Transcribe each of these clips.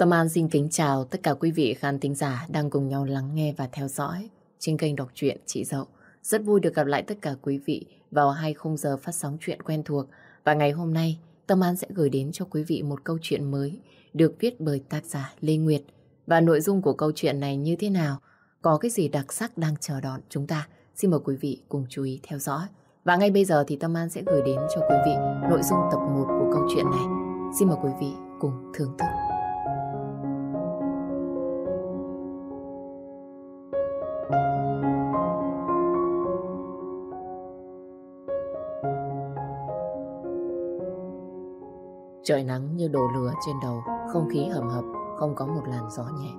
Tâm An xin kính chào tất cả quý vị khán thính giả đang cùng nhau lắng nghe và theo dõi trên kênh đọc truyện Chị Dậu. Rất vui được gặp lại tất cả quý vị vào hai khung giờ phát sóng chuyện quen thuộc. Và ngày hôm nay, Tâm An sẽ gửi đến cho quý vị một câu chuyện mới được viết bởi tác giả Lê Nguyệt. Và nội dung của câu chuyện này như thế nào? Có cái gì đặc sắc đang chờ đón chúng ta? Xin mời quý vị cùng chú ý theo dõi. Và ngay bây giờ thì Tâm An sẽ gửi đến cho quý vị nội dung tập 1 của câu chuyện này. Xin mời quý vị cùng thưởng thức. Trời nắng như đổ lửa trên đầu, không khí hầm hập, không có một làn gió nhẹ.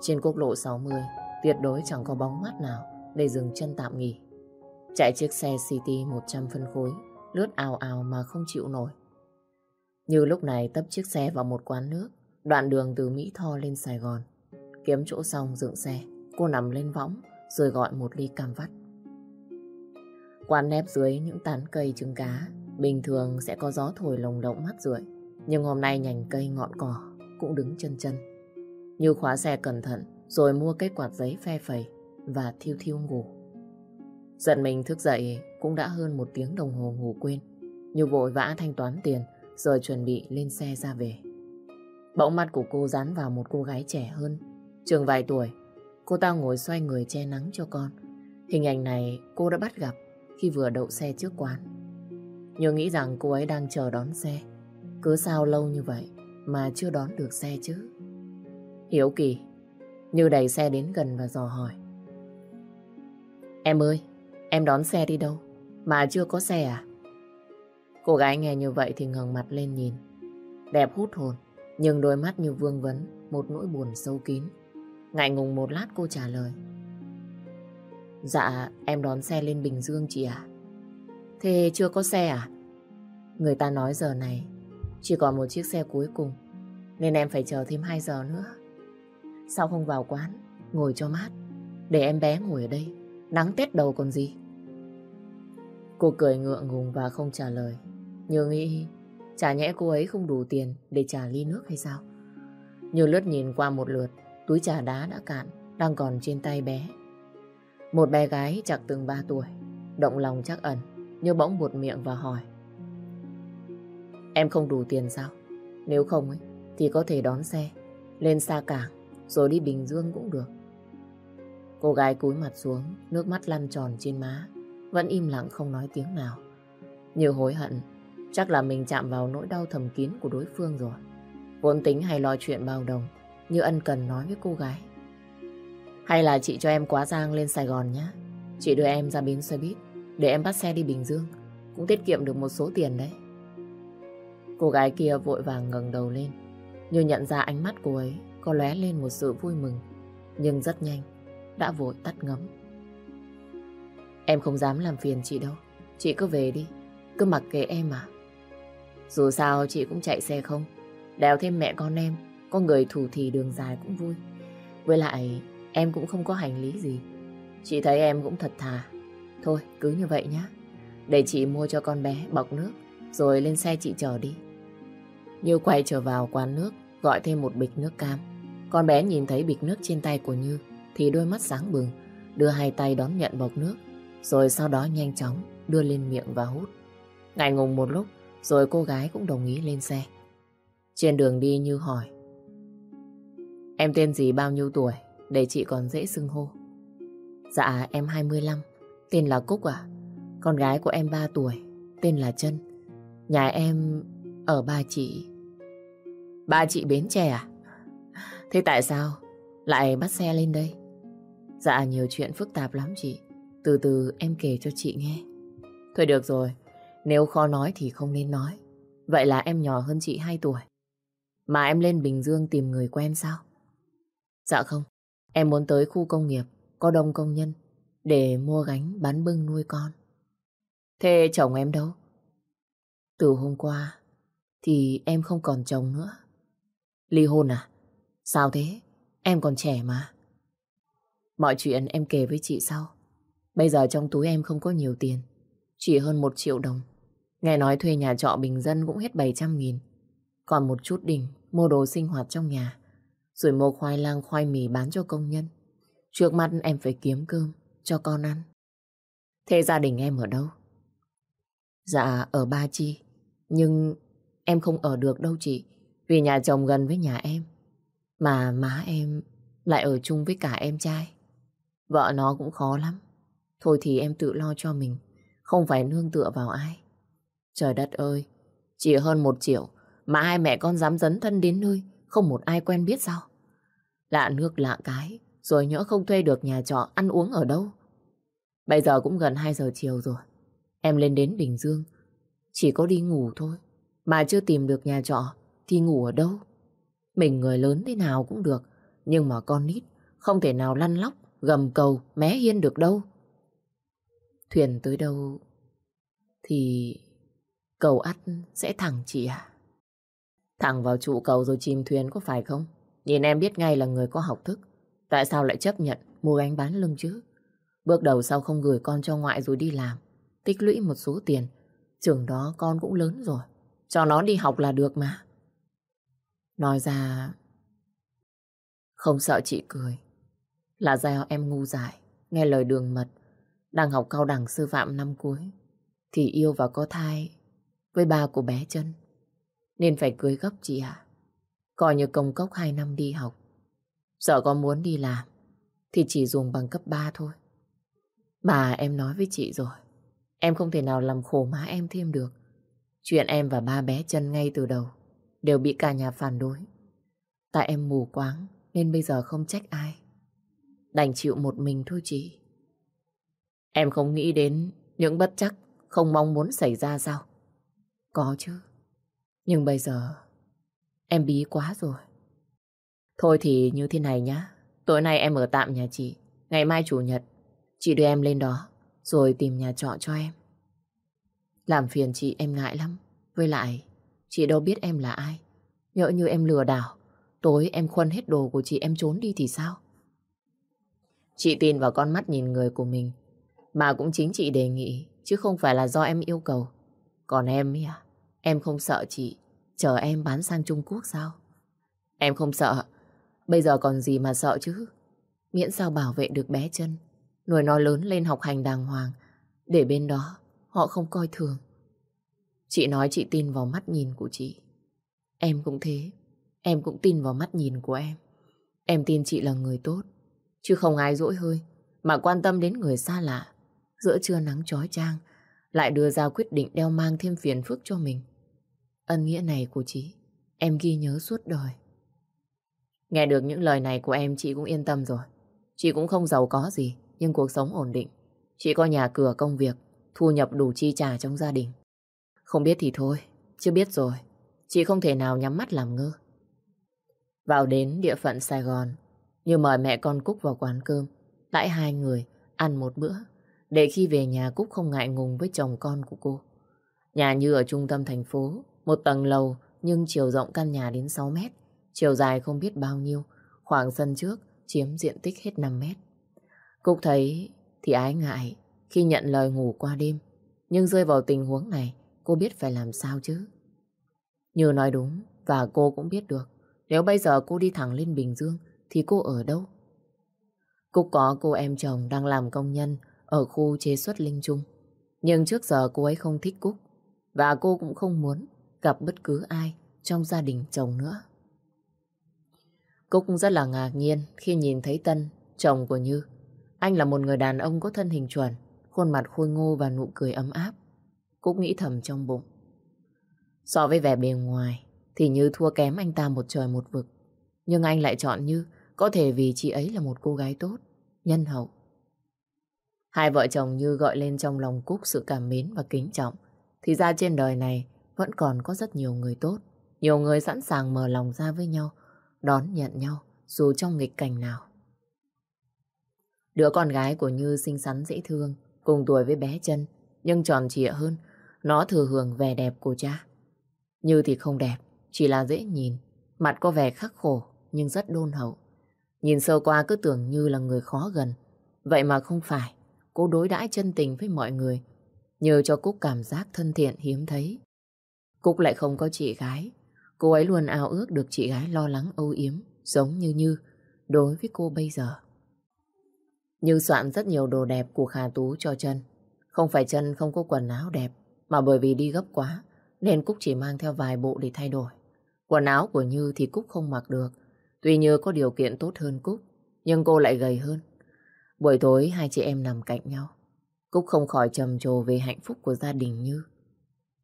Trên quốc lộ 60, tuyệt đối chẳng có bóng mát nào để dừng chân tạm nghỉ. Chạy chiếc xe City 100 phân khối, lướt ào ào mà không chịu nổi. Như lúc này tấp chiếc xe vào một quán nước, đoạn đường từ Mỹ Tho lên Sài Gòn. Kiếm chỗ xong dựng xe, cô nằm lên võng rồi gọi một ly cam vắt. Quán nép dưới những tán cây trứng cá, bình thường sẽ có gió thổi lồng lộng mắt rượi. Nhưng hôm nay nhành cây ngọn cỏ cũng đứng chân chân. Như khóa xe cẩn thận rồi mua cái quạt giấy phe phẩy và thiêu thiêu ngủ. Giận mình thức dậy cũng đã hơn một tiếng đồng hồ ngủ quên. Như vội vã thanh toán tiền rồi chuẩn bị lên xe ra về. Bỗng mắt của cô dán vào một cô gái trẻ hơn, trường vài tuổi. Cô ta ngồi xoay người che nắng cho con. Hình ảnh này cô đã bắt gặp khi vừa đậu xe trước quán. Như nghĩ rằng cô ấy đang chờ đón xe. Cứ sao lâu như vậy mà chưa đón được xe chứ? Hiếu kỳ, Như đẩy xe đến gần và dò hỏi. Em ơi, em đón xe đi đâu? Mà chưa có xe à? Cô gái nghe như vậy thì ngẩng mặt lên nhìn. Đẹp hút hồn, nhưng đôi mắt như vương vấn, một nỗi buồn sâu kín. Ngại ngùng một lát cô trả lời. Dạ, em đón xe lên Bình Dương chị ạ. Thế chưa có xe à? Người ta nói giờ này chỉ còn một chiếc xe cuối cùng nên em phải chờ thêm 2 giờ nữa. Sao không vào quán, ngồi cho mát, để em bé ngồi ở đây, nắng tết đầu còn gì. Cô cười ngượng ngùng và không trả lời. Như nghĩ, chả nhẽ cô ấy không đủ tiền để trả ly nước hay sao? Như lướt nhìn qua một lượt, túi trà đá đã cạn, đang còn trên tay bé. Một bé gái chạc từng 3 tuổi, động lòng chắc ẩn, như bỗng buột miệng và hỏi. Em không đủ tiền sao? Nếu không ấy, thì có thể đón xe, lên xa cảng, rồi đi Bình Dương cũng được. Cô gái cúi mặt xuống, nước mắt lăn tròn trên má, vẫn im lặng không nói tiếng nào. Như hối hận, chắc là mình chạm vào nỗi đau thầm kín của đối phương rồi. Vốn tính hay lo chuyện bao đồng, như ân cần nói với cô gái. Hay là chị cho em quá giang lên Sài Gòn nhé. Chị đưa em ra bến xe buýt, để em bắt xe đi Bình Dương, cũng tiết kiệm được một số tiền đấy. Cô gái kia vội vàng ngẩng đầu lên, như nhận ra ánh mắt cô ấy có lóe lên một sự vui mừng, nhưng rất nhanh, đã vội tắt ngấm. Em không dám làm phiền chị đâu, chị cứ về đi, cứ mặc kệ em mà. Dù sao chị cũng chạy xe không, đèo thêm mẹ con em, có người thủ thì đường dài cũng vui. Với lại, em cũng không có hành lý gì. Chị thấy em cũng thật thà. Thôi, cứ như vậy nhá. Để chị mua cho con bé bọc nước, rồi lên xe chị chở đi. Như quay trở vào quán nước, gọi thêm một bịch nước cam. Con bé nhìn thấy bịch nước trên tay của Như, thì đôi mắt sáng bừng, đưa hai tay đón nhận bọc nước, rồi sau đó nhanh chóng đưa lên miệng và hút. Ngại ngùng một lúc, rồi cô gái cũng đồng ý lên xe. Trên đường đi Như hỏi, Em tên gì bao nhiêu tuổi, để chị còn dễ xưng hô. Dạ em 25, tên là Cúc à. Con gái của em 3 tuổi, tên là Trân. Nhà em ở ba chị. Ba chị Bến Tre à? Thế tại sao lại bắt xe lên đây? Dạ nhiều chuyện phức tạp lắm chị. Từ từ em kể cho chị nghe. Thôi được rồi, nếu khó nói thì không nên nói. Vậy là em nhỏ hơn chị 2 tuổi. Mà em lên Bình Dương tìm người quen sao? Dạ không, em muốn tới khu công nghiệp, có đông công nhân, để mua gánh bán bưng nuôi con. Thế chồng em đâu? Từ hôm qua, thì em không còn chồng nữa. Ly hôn à? Sao thế? Em còn trẻ mà. Mọi chuyện em kể với chị sau. Bây giờ trong túi em không có nhiều tiền. Chỉ hơn một triệu đồng. Nghe nói thuê nhà trọ bình dân cũng hết 700 nghìn. Còn một chút đỉnh mua đồ sinh hoạt trong nhà Rồi mua khoai lang khoai mì bán cho công nhân. Trước mắt em phải kiếm cơm cho con ăn. Thế gia đình em ở đâu? Dạ, ở Ba Chi. Nhưng em không ở được đâu chị. Vì nhà chồng gần với nhà em. Mà má em lại ở chung với cả em trai. Vợ nó cũng khó lắm. Thôi thì em tự lo cho mình. Không phải nương tựa vào ai. Trời đất ơi, chỉ hơn một triệu mà hai mẹ con dám dấn thân đến nơi không một ai quen biết sao? Lạ nước lạ cái, rồi nhỡ không thuê được nhà trọ ăn uống ở đâu. Bây giờ cũng gần 2 giờ chiều rồi. Em lên đến Bình Dương, chỉ có đi ngủ thôi. Mà chưa tìm được nhà trọ thì ngủ ở đâu? Mình người lớn thế nào cũng được, nhưng mà con nít không thể nào lăn lóc, gầm cầu, mé hiên được đâu. Thuyền tới đâu thì cầu ắt sẽ thẳng chị à? Thẳng vào trụ cầu rồi chìm thuyền có phải không? Nhìn em biết ngay là người có học thức. Tại sao lại chấp nhận mua gánh bán lưng chứ? Bước đầu sau không gửi con cho ngoại rồi đi làm. Tích lũy một số tiền. Trường đó con cũng lớn rồi. Cho nó đi học là được mà. Nói ra... Không sợ chị cười. Là do em ngu dại. Nghe lời đường mật. Đang học cao đẳng sư phạm năm cuối. Thì yêu và có thai với ba của bé chân. Nên phải cưới gấp chị ạ. Coi như công cốc 2 năm đi học. Sợ có muốn đi làm, thì chỉ dùng bằng cấp 3 thôi. Bà em nói với chị rồi. Em không thể nào làm khổ má em thêm được. Chuyện em và ba bé chân ngay từ đầu đều bị cả nhà phản đối. Tại em mù quáng nên bây giờ không trách ai. Đành chịu một mình thôi chị. Em không nghĩ đến những bất chắc không mong muốn xảy ra sao? Có chứ. Nhưng bây giờ em bí quá rồi. Thôi thì như thế này nhá. Tối nay em ở tạm nhà chị. Ngày mai chủ nhật, chị đưa em lên đó rồi tìm nhà trọ cho em. Làm phiền chị em ngại lắm. Với lại, chị đâu biết em là ai. Nhỡ như em lừa đảo, tối em khuân hết đồ của chị em trốn đi thì sao? Chị tin vào con mắt nhìn người của mình. Mà cũng chính chị đề nghị, chứ không phải là do em yêu cầu. Còn em ấy à, em không sợ chị chờ em bán sang Trung Quốc sao? Em không sợ, bây giờ còn gì mà sợ chứ? Miễn sao bảo vệ được bé chân, nuôi nó lớn lên học hành đàng hoàng, để bên đó họ không coi thường. Chị nói chị tin vào mắt nhìn của chị. Em cũng thế, em cũng tin vào mắt nhìn của em. Em tin chị là người tốt, chứ không ai dỗi hơi, mà quan tâm đến người xa lạ. Giữa trưa nắng chói chang, lại đưa ra quyết định đeo mang thêm phiền phức cho mình. Ân nghĩa này của chị, em ghi nhớ suốt đời. Nghe được những lời này của em chị cũng yên tâm rồi. Chị cũng không giàu có gì, nhưng cuộc sống ổn định. Chị có nhà cửa công việc, thu nhập đủ chi trả trong gia đình. Không biết thì thôi, chưa biết rồi. Chị không thể nào nhắm mắt làm ngơ. Vào đến địa phận Sài Gòn, như mời mẹ con Cúc vào quán cơm, đãi hai người ăn một bữa, để khi về nhà Cúc không ngại ngùng với chồng con của cô. Nhà như ở trung tâm thành phố, một tầng lầu nhưng chiều rộng căn nhà đến 6 mét, chiều dài không biết bao nhiêu, khoảng sân trước chiếm diện tích hết 5 mét. Cúc thấy thì ái ngại khi nhận lời ngủ qua đêm, nhưng rơi vào tình huống này, cô biết phải làm sao chứ. Như nói đúng, và cô cũng biết được, nếu bây giờ cô đi thẳng lên Bình Dương, thì cô ở đâu? Cúc có cô em chồng đang làm công nhân ở khu chế xuất Linh Trung. Nhưng trước giờ cô ấy không thích Cúc, và cô cũng không muốn gặp bất cứ ai trong gia đình chồng nữa. Cúc rất là ngạc nhiên khi nhìn thấy Tân, chồng của Như. Anh là một người đàn ông có thân hình chuẩn, khuôn mặt khôi ngô và nụ cười ấm áp. Cúc nghĩ thầm trong bụng. So với vẻ bề ngoài, thì Như thua kém anh ta một trời một vực. Nhưng anh lại chọn Như, có thể vì chị ấy là một cô gái tốt, nhân hậu. Hai vợ chồng Như gọi lên trong lòng Cúc sự cảm mến và kính trọng. Thì ra trên đời này vẫn còn có rất nhiều người tốt, nhiều người sẵn sàng mở lòng ra với nhau, đón nhận nhau dù trong nghịch cảnh nào. Đứa con gái của Như xinh xắn dễ thương, cùng tuổi với bé chân, nhưng tròn trịa hơn, nó thừa hưởng vẻ đẹp của cha. Như thì không đẹp, chỉ là dễ nhìn, mặt có vẻ khắc khổ nhưng rất đôn hậu. Nhìn sơ qua cứ tưởng Như là người khó gần, vậy mà không phải, cô đối đãi chân tình với mọi người, nhờ cho Cúc cảm giác thân thiện hiếm thấy. Cúc lại không có chị gái. Cô ấy luôn ao ước được chị gái lo lắng âu yếm, giống như Như đối với cô bây giờ. Như soạn rất nhiều đồ đẹp của Khả Tú cho chân. Không phải chân không có quần áo đẹp, mà bởi vì đi gấp quá, nên Cúc chỉ mang theo vài bộ để thay đổi. Quần áo của Như thì Cúc không mặc được. Tuy Như có điều kiện tốt hơn Cúc, nhưng cô lại gầy hơn. Buổi tối hai chị em nằm cạnh nhau. Cúc không khỏi trầm trồ về hạnh phúc của gia đình Như.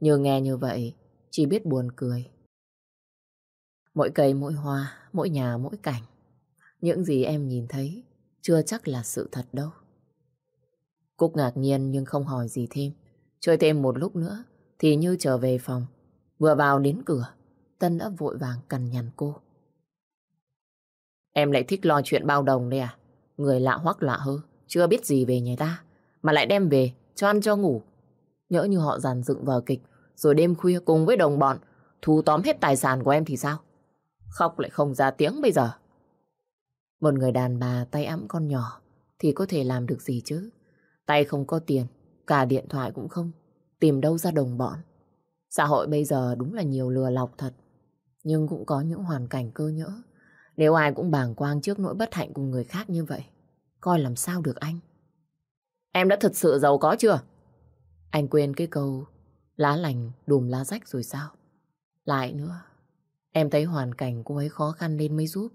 Như nghe như vậy, chỉ biết buồn cười. Mỗi cây, mỗi hoa, mỗi nhà, mỗi cảnh. Những gì em nhìn thấy chưa chắc là sự thật đâu. Cúc ngạc nhiên nhưng không hỏi gì thêm. Chơi thêm một lúc nữa thì Như trở về phòng. Vừa vào đến cửa, Tân đã vội vàng cằn nhằn cô. Em lại thích lo chuyện bao đồng đây à? Người lạ hoắc lạ hơ, chưa biết gì về nhà ta, mà lại đem về, cho ăn cho ngủ. Nhỡ như họ dàn dựng vở kịch, rồi đêm khuya cùng với đồng bọn, thu tóm hết tài sản của em thì sao? Khóc lại không ra tiếng bây giờ. Một người đàn bà tay ẵm con nhỏ thì có thể làm được gì chứ? Tay không có tiền, cả điện thoại cũng không. Tìm đâu ra đồng bọn. Xã hội bây giờ đúng là nhiều lừa lọc thật. Nhưng cũng có những hoàn cảnh cơ nhỡ. Nếu ai cũng bàng quang trước nỗi bất hạnh của người khác như vậy, coi làm sao được anh? Em đã thật sự giàu có chưa? Anh quên cái câu lá lành đùm lá rách rồi sao? Lại nữa, em thấy hoàn cảnh cô ấy khó khăn nên mới giúp.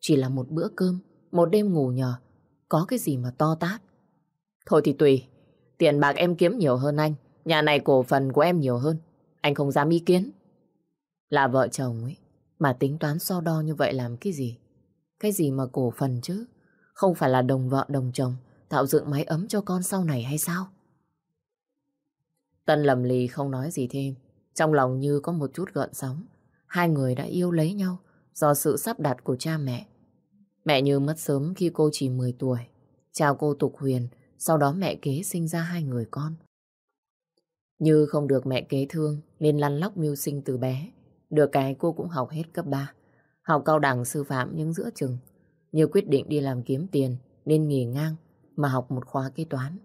Chỉ là một bữa cơm, một đêm ngủ nhờ, có cái gì mà to tát. Thôi thì tùy, tiền bạc em kiếm nhiều hơn anh, nhà này cổ phần của em nhiều hơn, anh không dám ý kiến. Là vợ chồng ấy, mà tính toán so đo như vậy làm cái gì? Cái gì mà cổ phần chứ? Không phải là đồng vợ đồng chồng tạo dựng mái ấm cho con sau này hay sao? Tân lầm lì không nói gì thêm. Trong lòng như có một chút gợn sóng. Hai người đã yêu lấy nhau do sự sắp đặt của cha mẹ. Mẹ Như mất sớm khi cô chỉ 10 tuổi. Chào cô Tục Huyền, sau đó mẹ kế sinh ra hai người con. Như không được mẹ kế thương, nên lăn lóc mưu sinh từ bé. Được cái cô cũng học hết cấp 3. Học cao đẳng sư phạm nhưng giữa chừng. Như quyết định đi làm kiếm tiền, nên nghỉ ngang, mà học một khóa kế toán.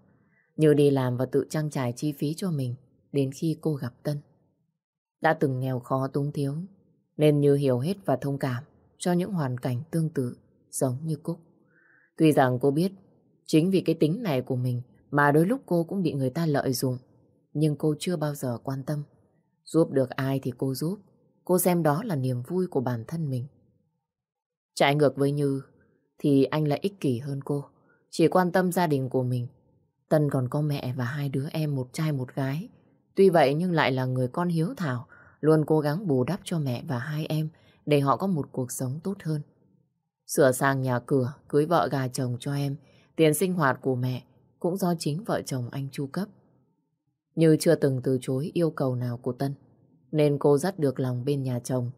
Như đi làm và tự trang trải chi phí cho mình, đến khi cô gặp Tân. Đã từng nghèo khó túng thiếu, nên Như hiểu hết và thông cảm cho những hoàn cảnh tương tự, giống như Cúc. Tuy rằng cô biết chính vì cái tính này của mình mà đôi lúc cô cũng bị người ta lợi dụng nhưng cô chưa bao giờ quan tâm. Giúp được ai thì cô giúp. Cô xem đó là niềm vui của bản thân mình. Trái ngược với Như thì anh lại ích kỷ hơn cô. Chỉ quan tâm gia đình của mình. Tân còn có mẹ và hai đứa em một trai một gái. Tuy vậy nhưng lại là người con hiếu thảo, luôn cố gắng bù đắp cho mẹ và hai em để họ có một cuộc sống tốt hơn. Sửa sang nhà cửa, cưới vợ gà chồng cho em, tiền sinh hoạt của mẹ cũng do chính vợ chồng anh chu cấp. Như chưa từng từ chối yêu cầu nào của Tân, nên cô dắt được lòng bên nhà chồng.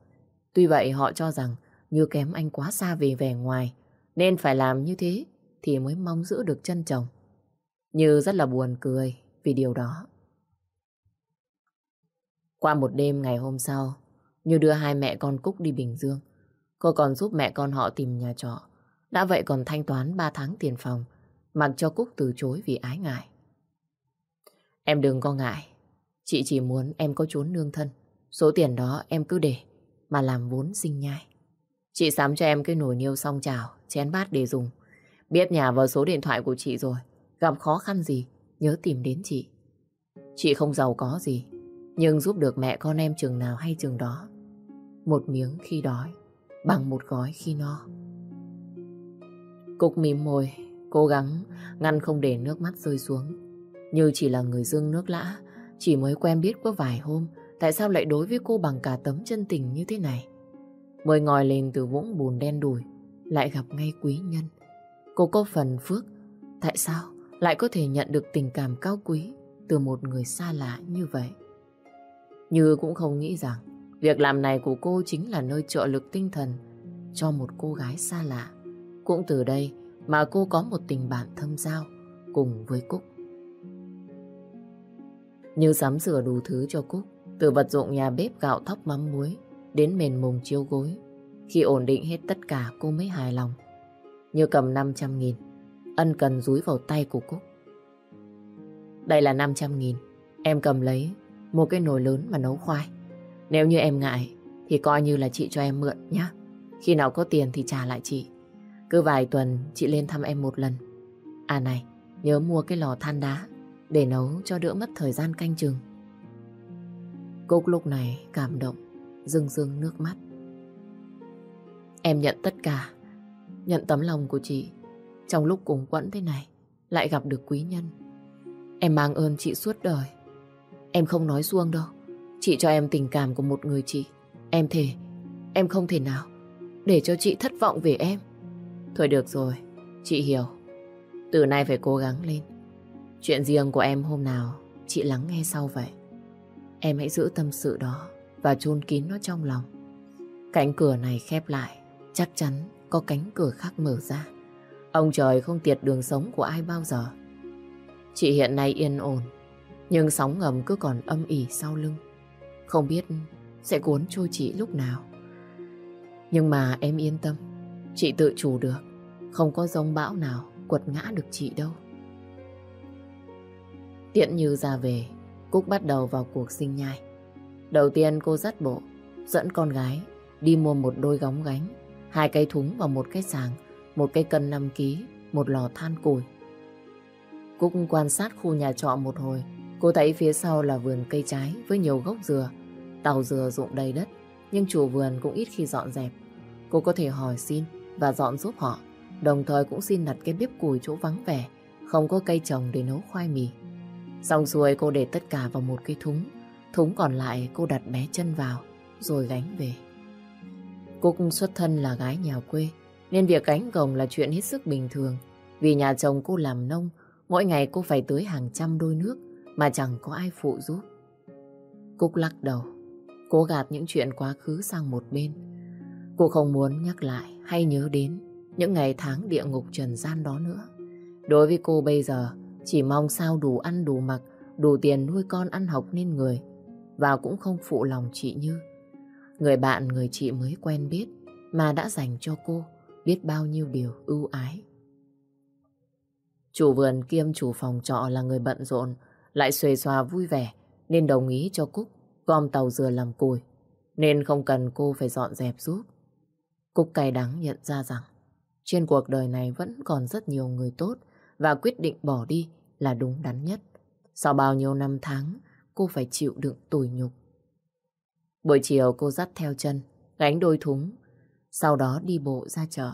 Tuy vậy họ cho rằng Như kém anh quá xa về vẻ ngoài, nên phải làm như thế thì mới mong giữ được chân chồng. Như rất là buồn cười vì điều đó. Qua một đêm ngày hôm sau, Như đưa hai mẹ con Cúc đi Bình Dương. Cô còn giúp mẹ con họ tìm nhà trọ. Đã vậy còn thanh toán 3 tháng tiền phòng, mặc cho Cúc từ chối vì ái ngại. Em đừng có ngại, chị chỉ muốn em có trốn nương thân. Số tiền đó em cứ để, mà làm vốn sinh nhai. Chị sắm cho em cái nồi niêu xong chảo, chén bát để dùng. Biết nhà vào số điện thoại của chị rồi. Gặp khó khăn gì, nhớ tìm đến chị. Chị không giàu có gì, nhưng giúp được mẹ con em chừng nào hay chừng đó. Một miếng khi đói, bằng một gói khi no. Cục mím môi, cố gắng ngăn không để nước mắt rơi xuống. Như chỉ là người dương nước lã, chỉ mới quen biết có vài hôm, tại sao lại đối với cô bằng cả tấm chân tình như thế này? Mới ngồi lên từ vũng bùn đen đùi, lại gặp ngay quý nhân. Cô có phần phước, tại sao lại có thể nhận được tình cảm cao quý từ một người xa lạ như vậy? Như cũng không nghĩ rằng việc làm này của cô chính là nơi trợ lực tinh thần cho một cô gái xa lạ. Cũng từ đây mà cô có một tình bạn thâm giao cùng với Cúc. Như sắm sửa đủ thứ cho Cúc, từ vật dụng nhà bếp gạo thóc mắm muối đến mền mùng chiếu gối. Khi ổn định hết tất cả cô mới hài lòng. Như cầm 500 nghìn, ân cần rúi vào tay của Cúc. Đây là 500 nghìn, em cầm lấy một cái nồi lớn mà nấu khoai. Nếu như em ngại thì coi như là chị cho em mượn nhé. Khi nào có tiền thì trả lại chị. Cứ vài tuần chị lên thăm em một lần. À này, nhớ mua cái lò than đá để nấu cho đỡ mất thời gian canh chừng. Cúc lúc này cảm động, rưng rưng nước mắt. Em nhận tất cả, nhận tấm lòng của chị. Trong lúc cùng quẫn thế này, lại gặp được quý nhân. Em mang ơn chị suốt đời. Em không nói xuông đâu. Chị cho em tình cảm của một người chị. Em thề, em không thể nào để cho chị thất vọng về em. Thôi được rồi, chị hiểu. Từ nay phải cố gắng lên. Chuyện riêng của em hôm nào chị lắng nghe sau vậy. Em hãy giữ tâm sự đó và chôn kín nó trong lòng. Cánh cửa này khép lại, chắc chắn có cánh cửa khác mở ra. Ông trời không tiệt đường sống của ai bao giờ. Chị hiện nay yên ổn, nhưng sóng ngầm cứ còn âm ỉ sau lưng. Không biết sẽ cuốn trôi chị lúc nào. Nhưng mà em yên tâm, chị tự chủ được, không có giông bão nào quật ngã được chị đâu. Tiện như ra về, Cúc bắt đầu vào cuộc sinh nhai. Đầu tiên cô dắt bộ, dẫn con gái đi mua một đôi góng gánh, hai cây thúng và một cái sàng, một cây cân 5 kg, một lò than củi. Cúc quan sát khu nhà trọ một hồi, cô thấy phía sau là vườn cây trái với nhiều gốc dừa. Tàu dừa rụng đầy đất, nhưng chủ vườn cũng ít khi dọn dẹp. Cô có thể hỏi xin và dọn giúp họ, đồng thời cũng xin đặt cái bếp củi chỗ vắng vẻ, không có cây trồng để nấu khoai mì. Xong xuôi cô để tất cả vào một cái thúng, thúng còn lại cô đặt bé chân vào, rồi gánh về. cô cũng xuất thân là gái nhà quê, nên việc gánh gồng là chuyện hết sức bình thường. Vì nhà chồng cô làm nông, mỗi ngày cô phải tưới hàng trăm đôi nước mà chẳng có ai phụ giúp. Cúc lắc đầu, cố gạt những chuyện quá khứ sang một bên. Cô không muốn nhắc lại hay nhớ đến những ngày tháng địa ngục trần gian đó nữa. Đối với cô bây giờ, chỉ mong sao đủ ăn đủ mặc, đủ tiền nuôi con ăn học nên người. Và cũng không phụ lòng chị Như. Người bạn người chị mới quen biết mà đã dành cho cô biết bao nhiêu điều ưu ái. Chủ vườn kiêm chủ phòng trọ là người bận rộn, lại xuề xòa vui vẻ, nên đồng ý cho Cúc gom tàu dừa làm cùi, nên không cần cô phải dọn dẹp giúp. Cúc cay đắng nhận ra rằng trên cuộc đời này vẫn còn rất nhiều người tốt và quyết định bỏ đi là đúng đắn nhất. Sau bao nhiêu năm tháng, cô phải chịu đựng tủi nhục. Buổi chiều cô dắt theo chân, gánh đôi thúng, sau đó đi bộ ra chợ.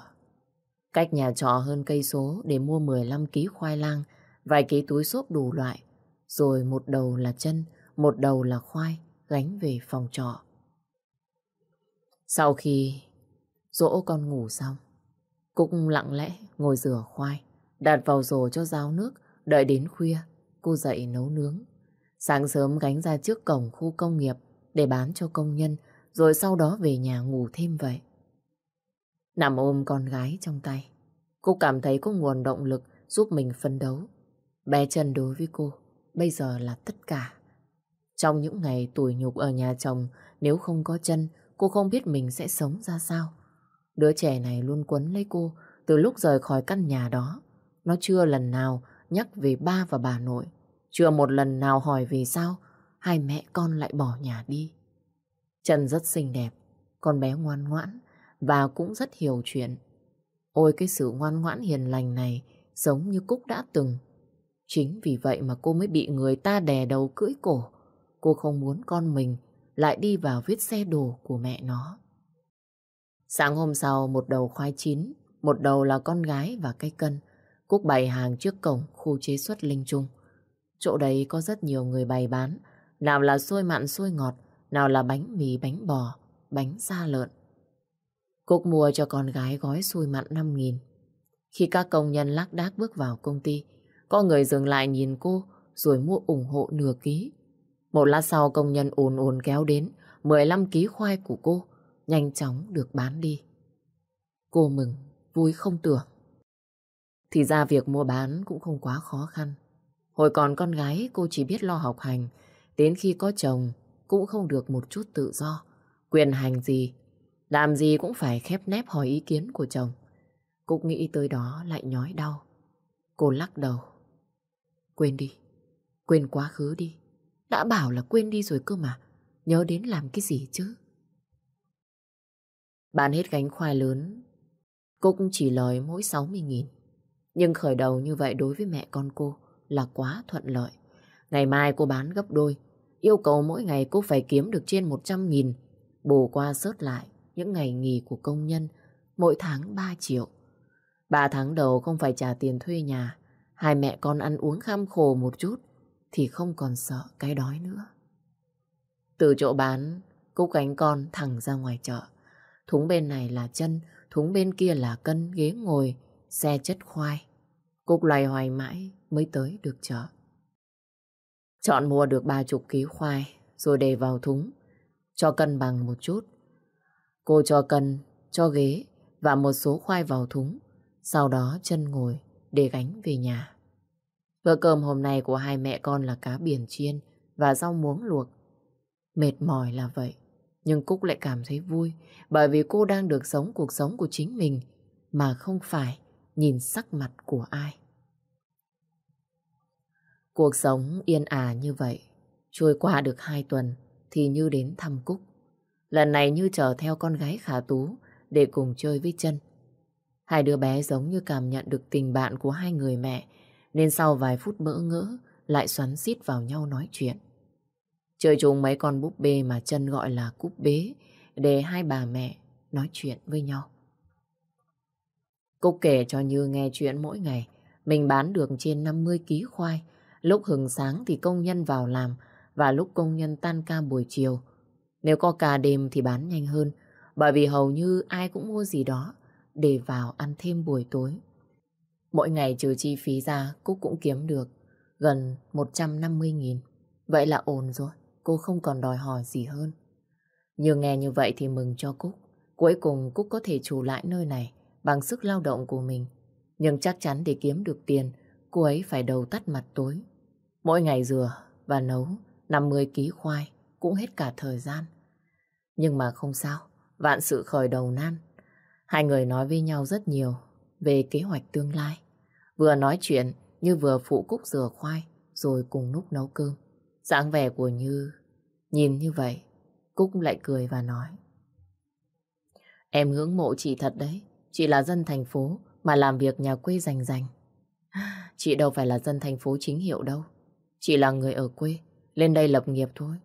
Cách nhà trọ hơn cây số để mua 15 ký khoai lang, vài ký túi xốp đủ loại, rồi một đầu là chân, một đầu là khoai, gánh về phòng trọ. Sau khi dỗ con ngủ xong, Cúc lặng lẽ ngồi rửa khoai, đặt vào rổ cho ráo nước, đợi đến khuya, cô dậy nấu nướng. Sáng sớm gánh ra trước cổng khu công nghiệp để bán cho công nhân, rồi sau đó về nhà ngủ thêm vậy. Nằm ôm con gái trong tay, cô cảm thấy có nguồn động lực giúp mình phân đấu. Bé Trần đối với cô, bây giờ là tất cả. Trong những ngày tuổi nhục ở nhà chồng, nếu không có chân, cô không biết mình sẽ sống ra sao. Đứa trẻ này luôn quấn lấy cô từ lúc rời khỏi căn nhà đó. Nó chưa lần nào nhắc về ba và bà nội. Chưa một lần nào hỏi vì sao hai mẹ con lại bỏ nhà đi. Trần rất xinh đẹp, con bé ngoan ngoãn và cũng rất hiểu chuyện. Ôi cái sự ngoan ngoãn hiền lành này giống như Cúc đã từng. Chính vì vậy mà cô mới bị người ta đè đầu cưỡi cổ. Cô không muốn con mình lại đi vào vết xe đồ của mẹ nó. Sáng hôm sau một đầu khoai chín, một đầu là con gái và cây cân. Cúc bày hàng trước cổng khu chế xuất Linh Trung. Chỗ đấy có rất nhiều người bày bán, nào là xôi mặn xôi ngọt, nào là bánh mì bánh bò, bánh da lợn. Cúc mua cho con gái gói xôi mặn 5.000. Khi các công nhân lác đác bước vào công ty, có người dừng lại nhìn cô rồi mua ủng hộ nửa ký. Một lát sau công nhân ồn ồn kéo đến 15 ký khoai của cô nhanh chóng được bán đi. Cô mừng, vui không tưởng. Thì ra việc mua bán cũng không quá khó khăn. Hồi còn con gái cô chỉ biết lo học hành, đến khi có chồng cũng không được một chút tự do. Quyền hành gì, làm gì cũng phải khép nép hỏi ý kiến của chồng. Cúc nghĩ tới đó lại nhói đau. Cô lắc đầu. Quên đi, quên quá khứ đi. Đã bảo là quên đi rồi cơ mà, nhớ đến làm cái gì chứ. Bán hết gánh khoai lớn, cô cũng chỉ lời mỗi 60.000. Nhưng khởi đầu như vậy đối với mẹ con cô là quá thuận lợi. Ngày mai cô bán gấp đôi, yêu cầu mỗi ngày cô phải kiếm được trên 100.000, bù qua sớt lại những ngày nghỉ của công nhân, mỗi tháng 3 triệu. Ba tháng đầu không phải trả tiền thuê nhà, hai mẹ con ăn uống kham khổ một chút, thì không còn sợ cái đói nữa. Từ chỗ bán, Cúc gánh con thẳng ra ngoài chợ. Thúng bên này là chân, thúng bên kia là cân, ghế ngồi, xe chất khoai. Cúc loài hoài mãi mới tới được chợ. Chọn mua được ba chục ký khoai, rồi để vào thúng, cho cân bằng một chút. Cô cho cân, cho ghế và một số khoai vào thúng, sau đó chân ngồi để gánh về nhà. Bữa cơm hôm nay của hai mẹ con là cá biển chiên và rau muống luộc. Mệt mỏi là vậy, nhưng Cúc lại cảm thấy vui bởi vì cô đang được sống cuộc sống của chính mình mà không phải nhìn sắc mặt của ai. Cuộc sống yên ả như vậy, trôi qua được hai tuần thì như đến thăm Cúc. Lần này như chở theo con gái khả tú để cùng chơi với chân. Hai đứa bé giống như cảm nhận được tình bạn của hai người mẹ nên sau vài phút bỡ ngỡ lại xoắn xít vào nhau nói chuyện. Chơi chung mấy con búp bê mà chân gọi là cúp bế để hai bà mẹ nói chuyện với nhau. Cúc kể cho Như nghe chuyện mỗi ngày. Mình bán được trên 50 ký khoai. Lúc hừng sáng thì công nhân vào làm và lúc công nhân tan ca buổi chiều. Nếu có ca đêm thì bán nhanh hơn bởi vì hầu như ai cũng mua gì đó để vào ăn thêm buổi tối. Mỗi ngày trừ chi phí ra, Cúc cũng kiếm được gần 150.000. Vậy là ổn rồi, cô không còn đòi hỏi gì hơn. Nhưng nghe như vậy thì mừng cho Cúc. Cuối cùng Cúc có thể chủ lại nơi này bằng sức lao động của mình. Nhưng chắc chắn để kiếm được tiền, cô ấy phải đầu tắt mặt tối. Mỗi ngày rửa và nấu 50 ký khoai cũng hết cả thời gian. Nhưng mà không sao, vạn sự khởi đầu nan. Hai người nói với nhau rất nhiều về kế hoạch tương lai. Vừa nói chuyện như vừa phụ Cúc rửa khoai rồi cùng lúc nấu cơm dáng vẻ của Như nhìn như vậy, Cúc lại cười và nói. Em ngưỡng mộ chị thật đấy. Chị là dân thành phố mà làm việc nhà quê rành rành. Chị đâu phải là dân thành phố chính hiệu đâu. Chị là người ở quê, lên đây lập nghiệp thôi.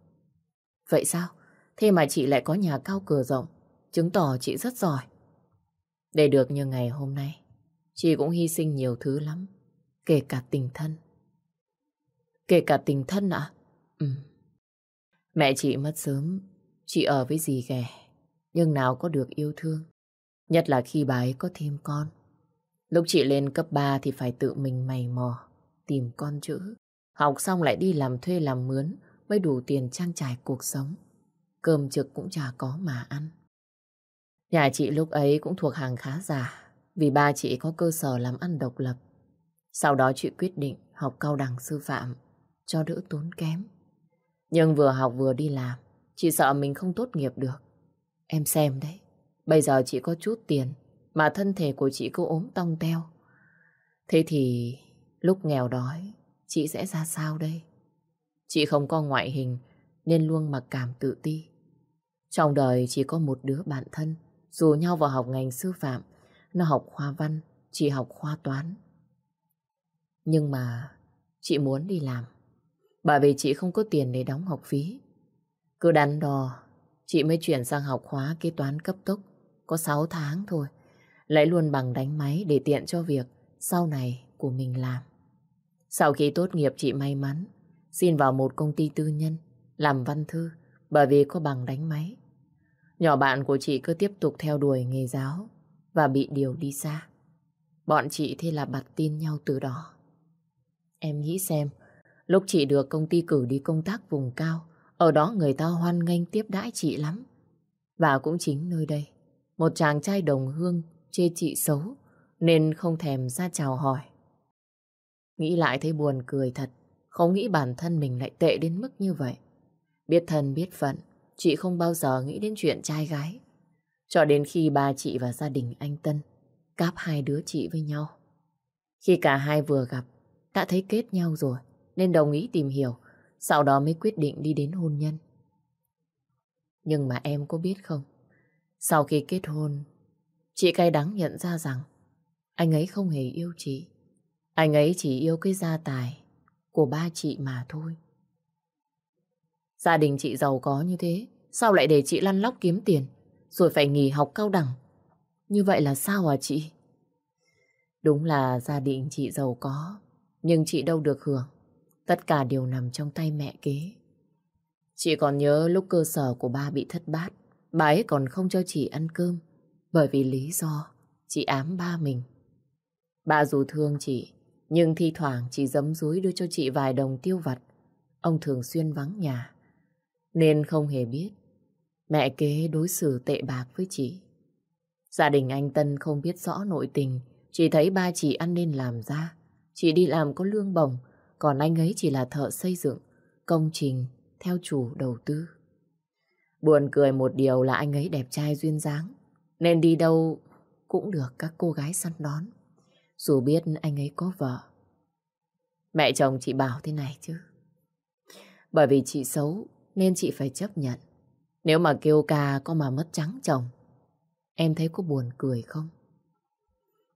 Vậy sao? Thế mà chị lại có nhà cao cửa rộng, chứng tỏ chị rất giỏi. Để được như ngày hôm nay, chị cũng hy sinh nhiều thứ lắm, kể cả tình thân. Kể cả tình thân ạ? Ừ. Mẹ chị mất sớm, chị ở với dì ghẻ, nhưng nào có được yêu thương. Nhất là khi bà ấy có thêm con. Lúc chị lên cấp 3 thì phải tự mình mày mò, tìm con chữ. Học xong lại đi làm thuê làm mướn mới đủ tiền trang trải cuộc sống. Cơm trực cũng chả có mà ăn. Nhà chị lúc ấy cũng thuộc hàng khá giả vì ba chị có cơ sở làm ăn độc lập. Sau đó chị quyết định học cao đẳng sư phạm cho đỡ tốn kém. Nhưng vừa học vừa đi làm, chị sợ mình không tốt nghiệp được. Em xem đấy, Bây giờ chị có chút tiền, mà thân thể của chị cứ ốm tong teo. Thế thì lúc nghèo đói, chị sẽ ra sao đây? Chị không có ngoại hình, nên luôn mặc cảm tự ti. Trong đời chỉ có một đứa bạn thân, dù nhau vào học ngành sư phạm, nó học khoa văn, chị học khoa toán. Nhưng mà chị muốn đi làm, bởi vì chị không có tiền để đóng học phí. Cứ đắn đo, chị mới chuyển sang học khóa kế toán cấp tốc có 6 tháng thôi. Lấy luôn bằng đánh máy để tiện cho việc sau này của mình làm. Sau khi tốt nghiệp chị may mắn xin vào một công ty tư nhân làm văn thư bởi vì có bằng đánh máy. Nhỏ bạn của chị cứ tiếp tục theo đuổi nghề giáo và bị điều đi xa. Bọn chị thì là bật tin nhau từ đó. Em nghĩ xem, lúc chị được công ty cử đi công tác vùng cao, ở đó người ta hoan nghênh tiếp đãi chị lắm. Và cũng chính nơi đây, một chàng trai đồng hương chê chị xấu nên không thèm ra chào hỏi. Nghĩ lại thấy buồn cười thật, không nghĩ bản thân mình lại tệ đến mức như vậy. Biết thân biết phận, chị không bao giờ nghĩ đến chuyện trai gái. Cho đến khi ba chị và gia đình anh Tân cáp hai đứa chị với nhau. Khi cả hai vừa gặp, đã thấy kết nhau rồi, nên đồng ý tìm hiểu, sau đó mới quyết định đi đến hôn nhân. Nhưng mà em có biết không, Sau khi kết hôn, chị cay đắng nhận ra rằng anh ấy không hề yêu chị. Anh ấy chỉ yêu cái gia tài của ba chị mà thôi. Gia đình chị giàu có như thế, sao lại để chị lăn lóc kiếm tiền, rồi phải nghỉ học cao đẳng? Như vậy là sao à chị? Đúng là gia đình chị giàu có, nhưng chị đâu được hưởng. Tất cả đều nằm trong tay mẹ kế. Chị còn nhớ lúc cơ sở của ba bị thất bát, bà ấy còn không cho chị ăn cơm, bởi vì lý do chị ám ba mình. Bà dù thương chị, nhưng thi thoảng chỉ giấm dúi đưa cho chị vài đồng tiêu vặt. Ông thường xuyên vắng nhà, nên không hề biết mẹ kế đối xử tệ bạc với chị. Gia đình anh Tân không biết rõ nội tình, chỉ thấy ba chị ăn nên làm ra. Chị đi làm có lương bổng, còn anh ấy chỉ là thợ xây dựng, công trình theo chủ đầu tư. Buồn cười một điều là anh ấy đẹp trai duyên dáng, nên đi đâu cũng được các cô gái săn đón. Dù biết anh ấy có vợ. Mẹ chồng chị bảo thế này chứ. Bởi vì chị xấu nên chị phải chấp nhận. Nếu mà kêu ca có mà mất trắng chồng, em thấy có buồn cười không?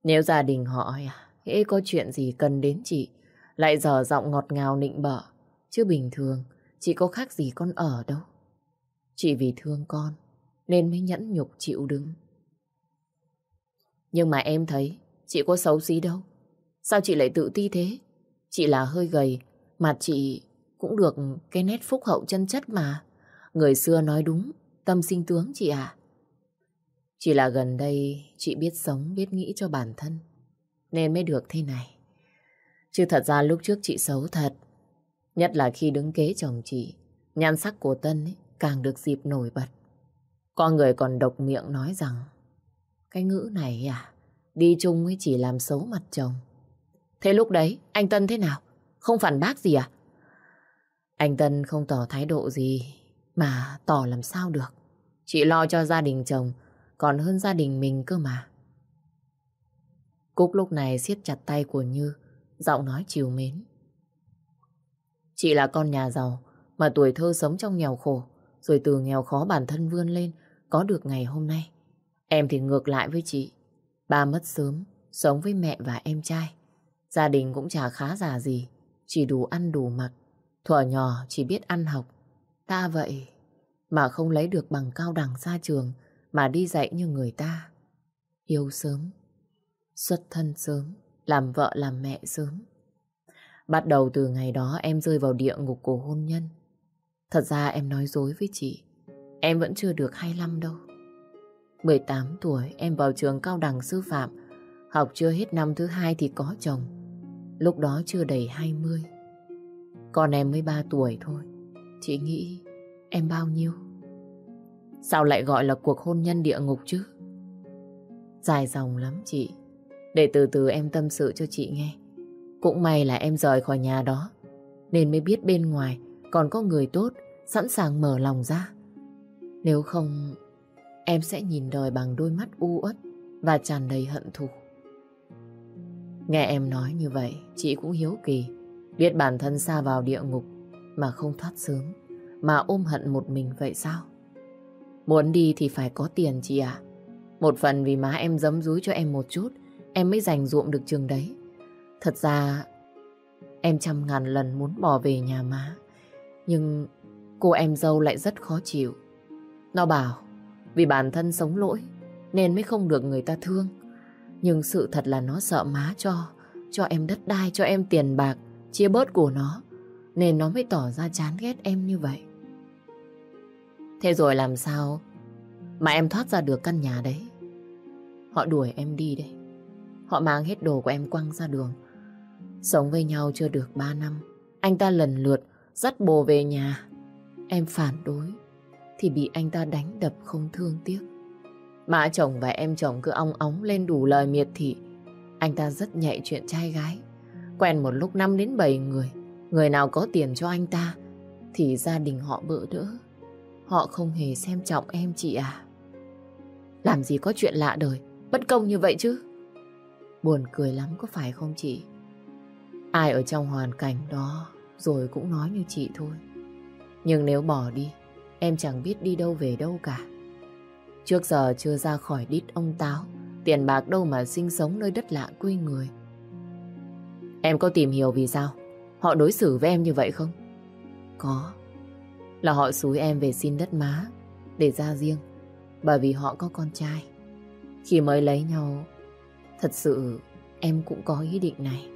Nếu gia đình họ à, hễ có chuyện gì cần đến chị, lại dở giọng ngọt ngào nịnh bợ, chứ bình thường chị có khác gì con ở đâu. Chị vì thương con nên mới nhẫn nhục chịu đứng. Nhưng mà em thấy chị có xấu xí đâu. Sao chị lại tự ti thế? Chị là hơi gầy, mặt chị cũng được cái nét phúc hậu chân chất mà. Người xưa nói đúng, tâm sinh tướng chị à. Chỉ là gần đây chị biết sống, biết nghĩ cho bản thân, nên mới được thế này. Chứ thật ra lúc trước chị xấu thật, nhất là khi đứng kế chồng chị, nhan sắc của Tân ấy, càng được dịp nổi bật. con người còn độc miệng nói rằng, cái ngữ này à, đi chung ấy chỉ làm xấu mặt chồng. Thế lúc đấy, anh Tân thế nào? Không phản bác gì à? Anh Tân không tỏ thái độ gì, mà tỏ làm sao được. Chị lo cho gia đình chồng, còn hơn gia đình mình cơ mà. Cúc lúc này siết chặt tay của Như, giọng nói chiều mến. Chị là con nhà giàu, mà tuổi thơ sống trong nghèo khổ, rồi từ nghèo khó bản thân vươn lên, có được ngày hôm nay. Em thì ngược lại với chị. Ba mất sớm, sống với mẹ và em trai. Gia đình cũng chả khá giả gì, chỉ đủ ăn đủ mặc. Thuở nhỏ chỉ biết ăn học. Ta vậy mà không lấy được bằng cao đẳng ra trường mà đi dạy như người ta. Yêu sớm, xuất thân sớm, làm vợ làm mẹ sớm. Bắt đầu từ ngày đó em rơi vào địa ngục của hôn nhân. Thật ra em nói dối với chị. Em vẫn chưa được 25 đâu. 18 tuổi, em vào trường cao đẳng sư phạm. Học chưa hết năm thứ hai thì có chồng. Lúc đó chưa đầy 20. Còn em mới 3 tuổi thôi. Chị nghĩ em bao nhiêu? Sao lại gọi là cuộc hôn nhân địa ngục chứ? Dài dòng lắm chị. Để từ từ em tâm sự cho chị nghe. Cũng may là em rời khỏi nhà đó. Nên mới biết bên ngoài còn có người tốt sẵn sàng mở lòng ra. Nếu không, em sẽ nhìn đời bằng đôi mắt u uất và tràn đầy hận thù. Nghe em nói như vậy, chị cũng hiếu kỳ. Biết bản thân xa vào địa ngục mà không thoát sớm, mà ôm hận một mình vậy sao? Muốn đi thì phải có tiền chị ạ. Một phần vì má em giấm dúi cho em một chút, em mới giành ruộng được trường đấy. Thật ra, em trăm ngàn lần muốn bỏ về nhà má. Nhưng cô em dâu lại rất khó chịu. Nó bảo, vì bản thân sống lỗi, nên mới không được người ta thương. Nhưng sự thật là nó sợ má cho, cho em đất đai, cho em tiền bạc, chia bớt của nó. Nên nó mới tỏ ra chán ghét em như vậy. Thế rồi làm sao mà em thoát ra được căn nhà đấy? Họ đuổi em đi đấy. Họ mang hết đồ của em quăng ra đường. Sống với nhau chưa được 3 năm. Anh ta lần lượt dắt bồ về nhà. Em phản đối. Thì bị anh ta đánh đập không thương tiếc. Mà chồng và em chồng cứ ong óng lên đủ lời miệt thị. Anh ta rất nhạy chuyện trai gái. Quen một lúc 5 đến 7 người. Người nào có tiền cho anh ta thì gia đình họ bỡ đỡ. Họ không hề xem trọng em chị à. Làm gì có chuyện lạ đời, bất công như vậy chứ. Buồn cười lắm có phải không chị? Ai ở trong hoàn cảnh đó rồi cũng nói như chị thôi. Nhưng nếu bỏ đi, em chẳng biết đi đâu về đâu cả. Trước giờ chưa ra khỏi đít ông Táo, tiền bạc đâu mà sinh sống nơi đất lạ quê người. Em có tìm hiểu vì sao họ đối xử với em như vậy không? Có. Là họ xúi em về xin đất má để ra riêng bởi vì họ có con trai. Khi mới lấy nhau, thật sự em cũng có ý định này.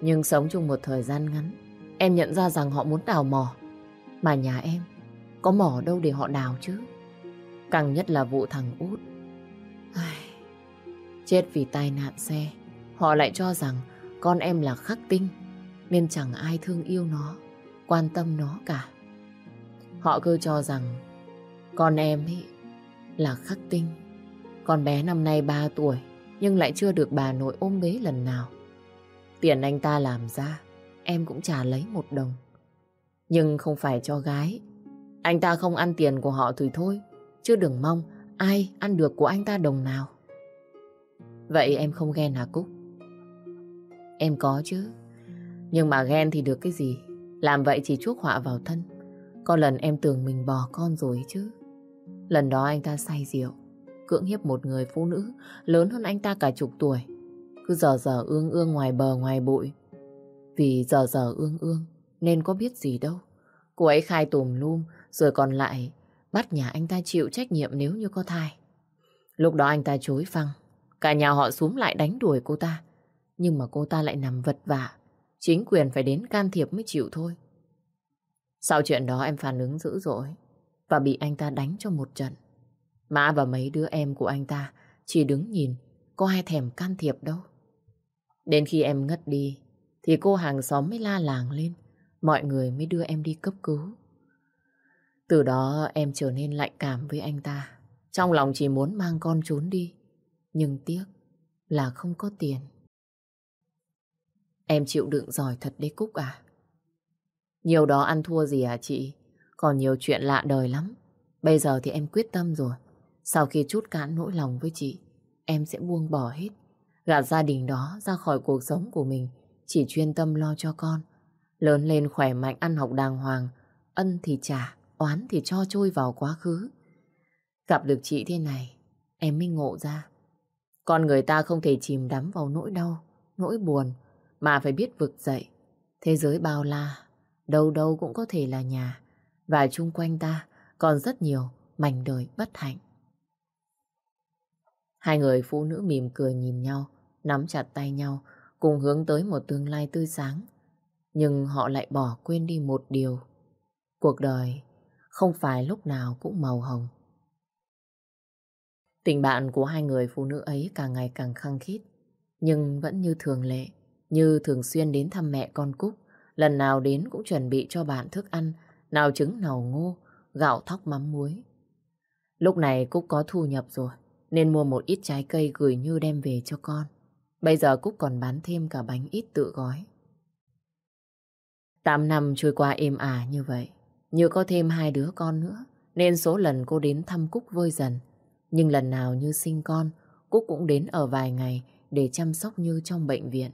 Nhưng sống chung một thời gian ngắn, em nhận ra rằng họ muốn đào mỏ. Mà nhà em có mỏ đâu để họ đào chứ. Càng nhất là vụ thằng út. Ai... Chết vì tai nạn xe, họ lại cho rằng con em là khắc tinh, nên chẳng ai thương yêu nó, quan tâm nó cả. Họ cứ cho rằng con em ấy là khắc tinh. Con bé năm nay 3 tuổi, nhưng lại chưa được bà nội ôm bế lần nào. Tiền anh ta làm ra, em cũng trả lấy một đồng. Nhưng không phải cho gái. Anh ta không ăn tiền của họ thì thôi, chứ đừng mong ai ăn được của anh ta đồng nào. Vậy em không ghen hả Cúc? Em có chứ. Nhưng mà ghen thì được cái gì? Làm vậy chỉ chuốc họa vào thân. Có lần em tưởng mình bỏ con rồi chứ. Lần đó anh ta say rượu, cưỡng hiếp một người phụ nữ lớn hơn anh ta cả chục tuổi. Cứ giờ giờ ương ương ngoài bờ ngoài bụi. Vì giờ giờ ương ương, nên có biết gì đâu. Cô ấy khai tùm lum, rồi còn lại bắt nhà anh ta chịu trách nhiệm nếu như có thai. Lúc đó anh ta chối phăng. Cả nhà họ xuống lại đánh đuổi cô ta. Nhưng mà cô ta lại nằm vật vả. Chính quyền phải đến can thiệp mới chịu thôi. Sau chuyện đó em phản ứng dữ dội và bị anh ta đánh cho một trận. Mã và mấy đứa em của anh ta chỉ đứng nhìn, có ai thèm can thiệp đâu. Đến khi em ngất đi, thì cô hàng xóm mới la làng lên, mọi người mới đưa em đi cấp cứu. Từ đó em trở nên lạnh cảm với anh ta, trong lòng chỉ muốn mang con trốn đi, nhưng tiếc là không có tiền. Em chịu đựng giỏi thật đấy Cúc à. Nhiều đó ăn thua gì à chị? Còn nhiều chuyện lạ đời lắm. Bây giờ thì em quyết tâm rồi. Sau khi chút cạn nỗi lòng với chị, em sẽ buông bỏ hết. Gạt gia đình đó ra khỏi cuộc sống của mình, chỉ chuyên tâm lo cho con. Lớn lên khỏe mạnh ăn học đàng hoàng, ân thì trả, oán thì cho trôi vào quá khứ. Gặp được chị thế này, em mới ngộ ra. Con người ta không thể chìm đắm vào nỗi đau, nỗi buồn, mà phải biết vực dậy. Thế giới bao la, đâu đâu cũng có thể là nhà. Và chung quanh ta còn rất nhiều mảnh đời bất hạnh. Hai người phụ nữ mỉm cười nhìn nhau, nắm chặt tay nhau, cùng hướng tới một tương lai tươi sáng. Nhưng họ lại bỏ quên đi một điều. Cuộc đời không phải lúc nào cũng màu hồng. Tình bạn của hai người phụ nữ ấy càng ngày càng khăng khít, nhưng vẫn như thường lệ, như thường xuyên đến thăm mẹ con Cúc, lần nào đến cũng chuẩn bị cho bạn thức ăn, nào trứng nào ngô, gạo thóc mắm muối. Lúc này Cúc có thu nhập rồi, nên mua một ít trái cây gửi Như đem về cho con. Bây giờ Cúc còn bán thêm cả bánh ít tự gói. Tám năm trôi qua êm ả như vậy, Như có thêm hai đứa con nữa, nên số lần cô đến thăm Cúc vơi dần. Nhưng lần nào Như sinh con, Cúc cũng đến ở vài ngày để chăm sóc Như trong bệnh viện.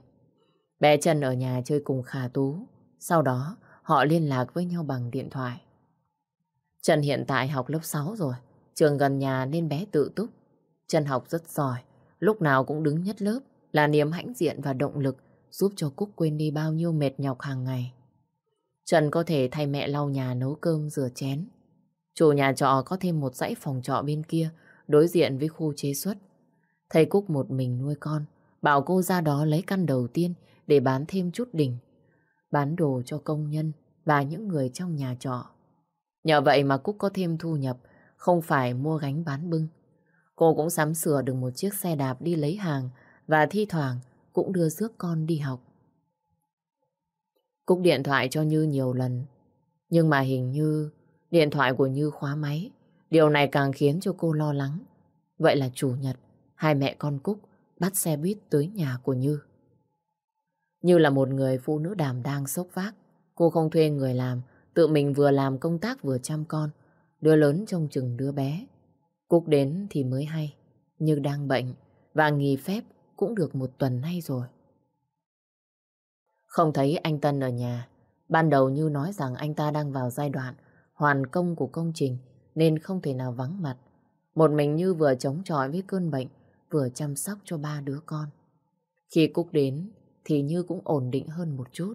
Bé Trần ở nhà chơi cùng Khả Tú, sau đó họ liên lạc với nhau bằng điện thoại. Trần hiện tại học lớp 6 rồi, trường gần nhà nên bé tự túc. Trần học rất giỏi, lúc nào cũng đứng nhất lớp, là niềm hãnh diện và động lực giúp cho Cúc quên đi bao nhiêu mệt nhọc hàng ngày. Trần có thể thay mẹ lau nhà nấu cơm rửa chén. Chủ nhà trọ có thêm một dãy phòng trọ bên kia, đối diện với khu chế xuất. Thầy Cúc một mình nuôi con, bảo cô ra đó lấy căn đầu tiên để bán thêm chút đỉnh. Bán đồ cho công nhân và những người trong nhà trọ. Nhờ vậy mà Cúc có thêm thu nhập, không phải mua gánh bán bưng. Cô cũng sắm sửa được một chiếc xe đạp đi lấy hàng và thi thoảng cũng đưa rước con đi học. Cúc điện thoại cho Như nhiều lần, nhưng mà hình như điện thoại của Như khóa máy. Điều này càng khiến cho cô lo lắng. Vậy là chủ nhật, hai mẹ con Cúc bắt xe buýt tới nhà của Như. Như là một người phụ nữ đảm đang sốc vác, cô không thuê người làm Tự mình vừa làm công tác vừa chăm con, đứa lớn trông chừng đứa bé. Cúc đến thì mới hay, như đang bệnh và nghỉ phép cũng được một tuần nay rồi. Không thấy anh Tân ở nhà, ban đầu như nói rằng anh ta đang vào giai đoạn hoàn công của công trình nên không thể nào vắng mặt. Một mình Như vừa chống chọi với cơn bệnh, vừa chăm sóc cho ba đứa con. Khi Cúc đến, thì Như cũng ổn định hơn một chút.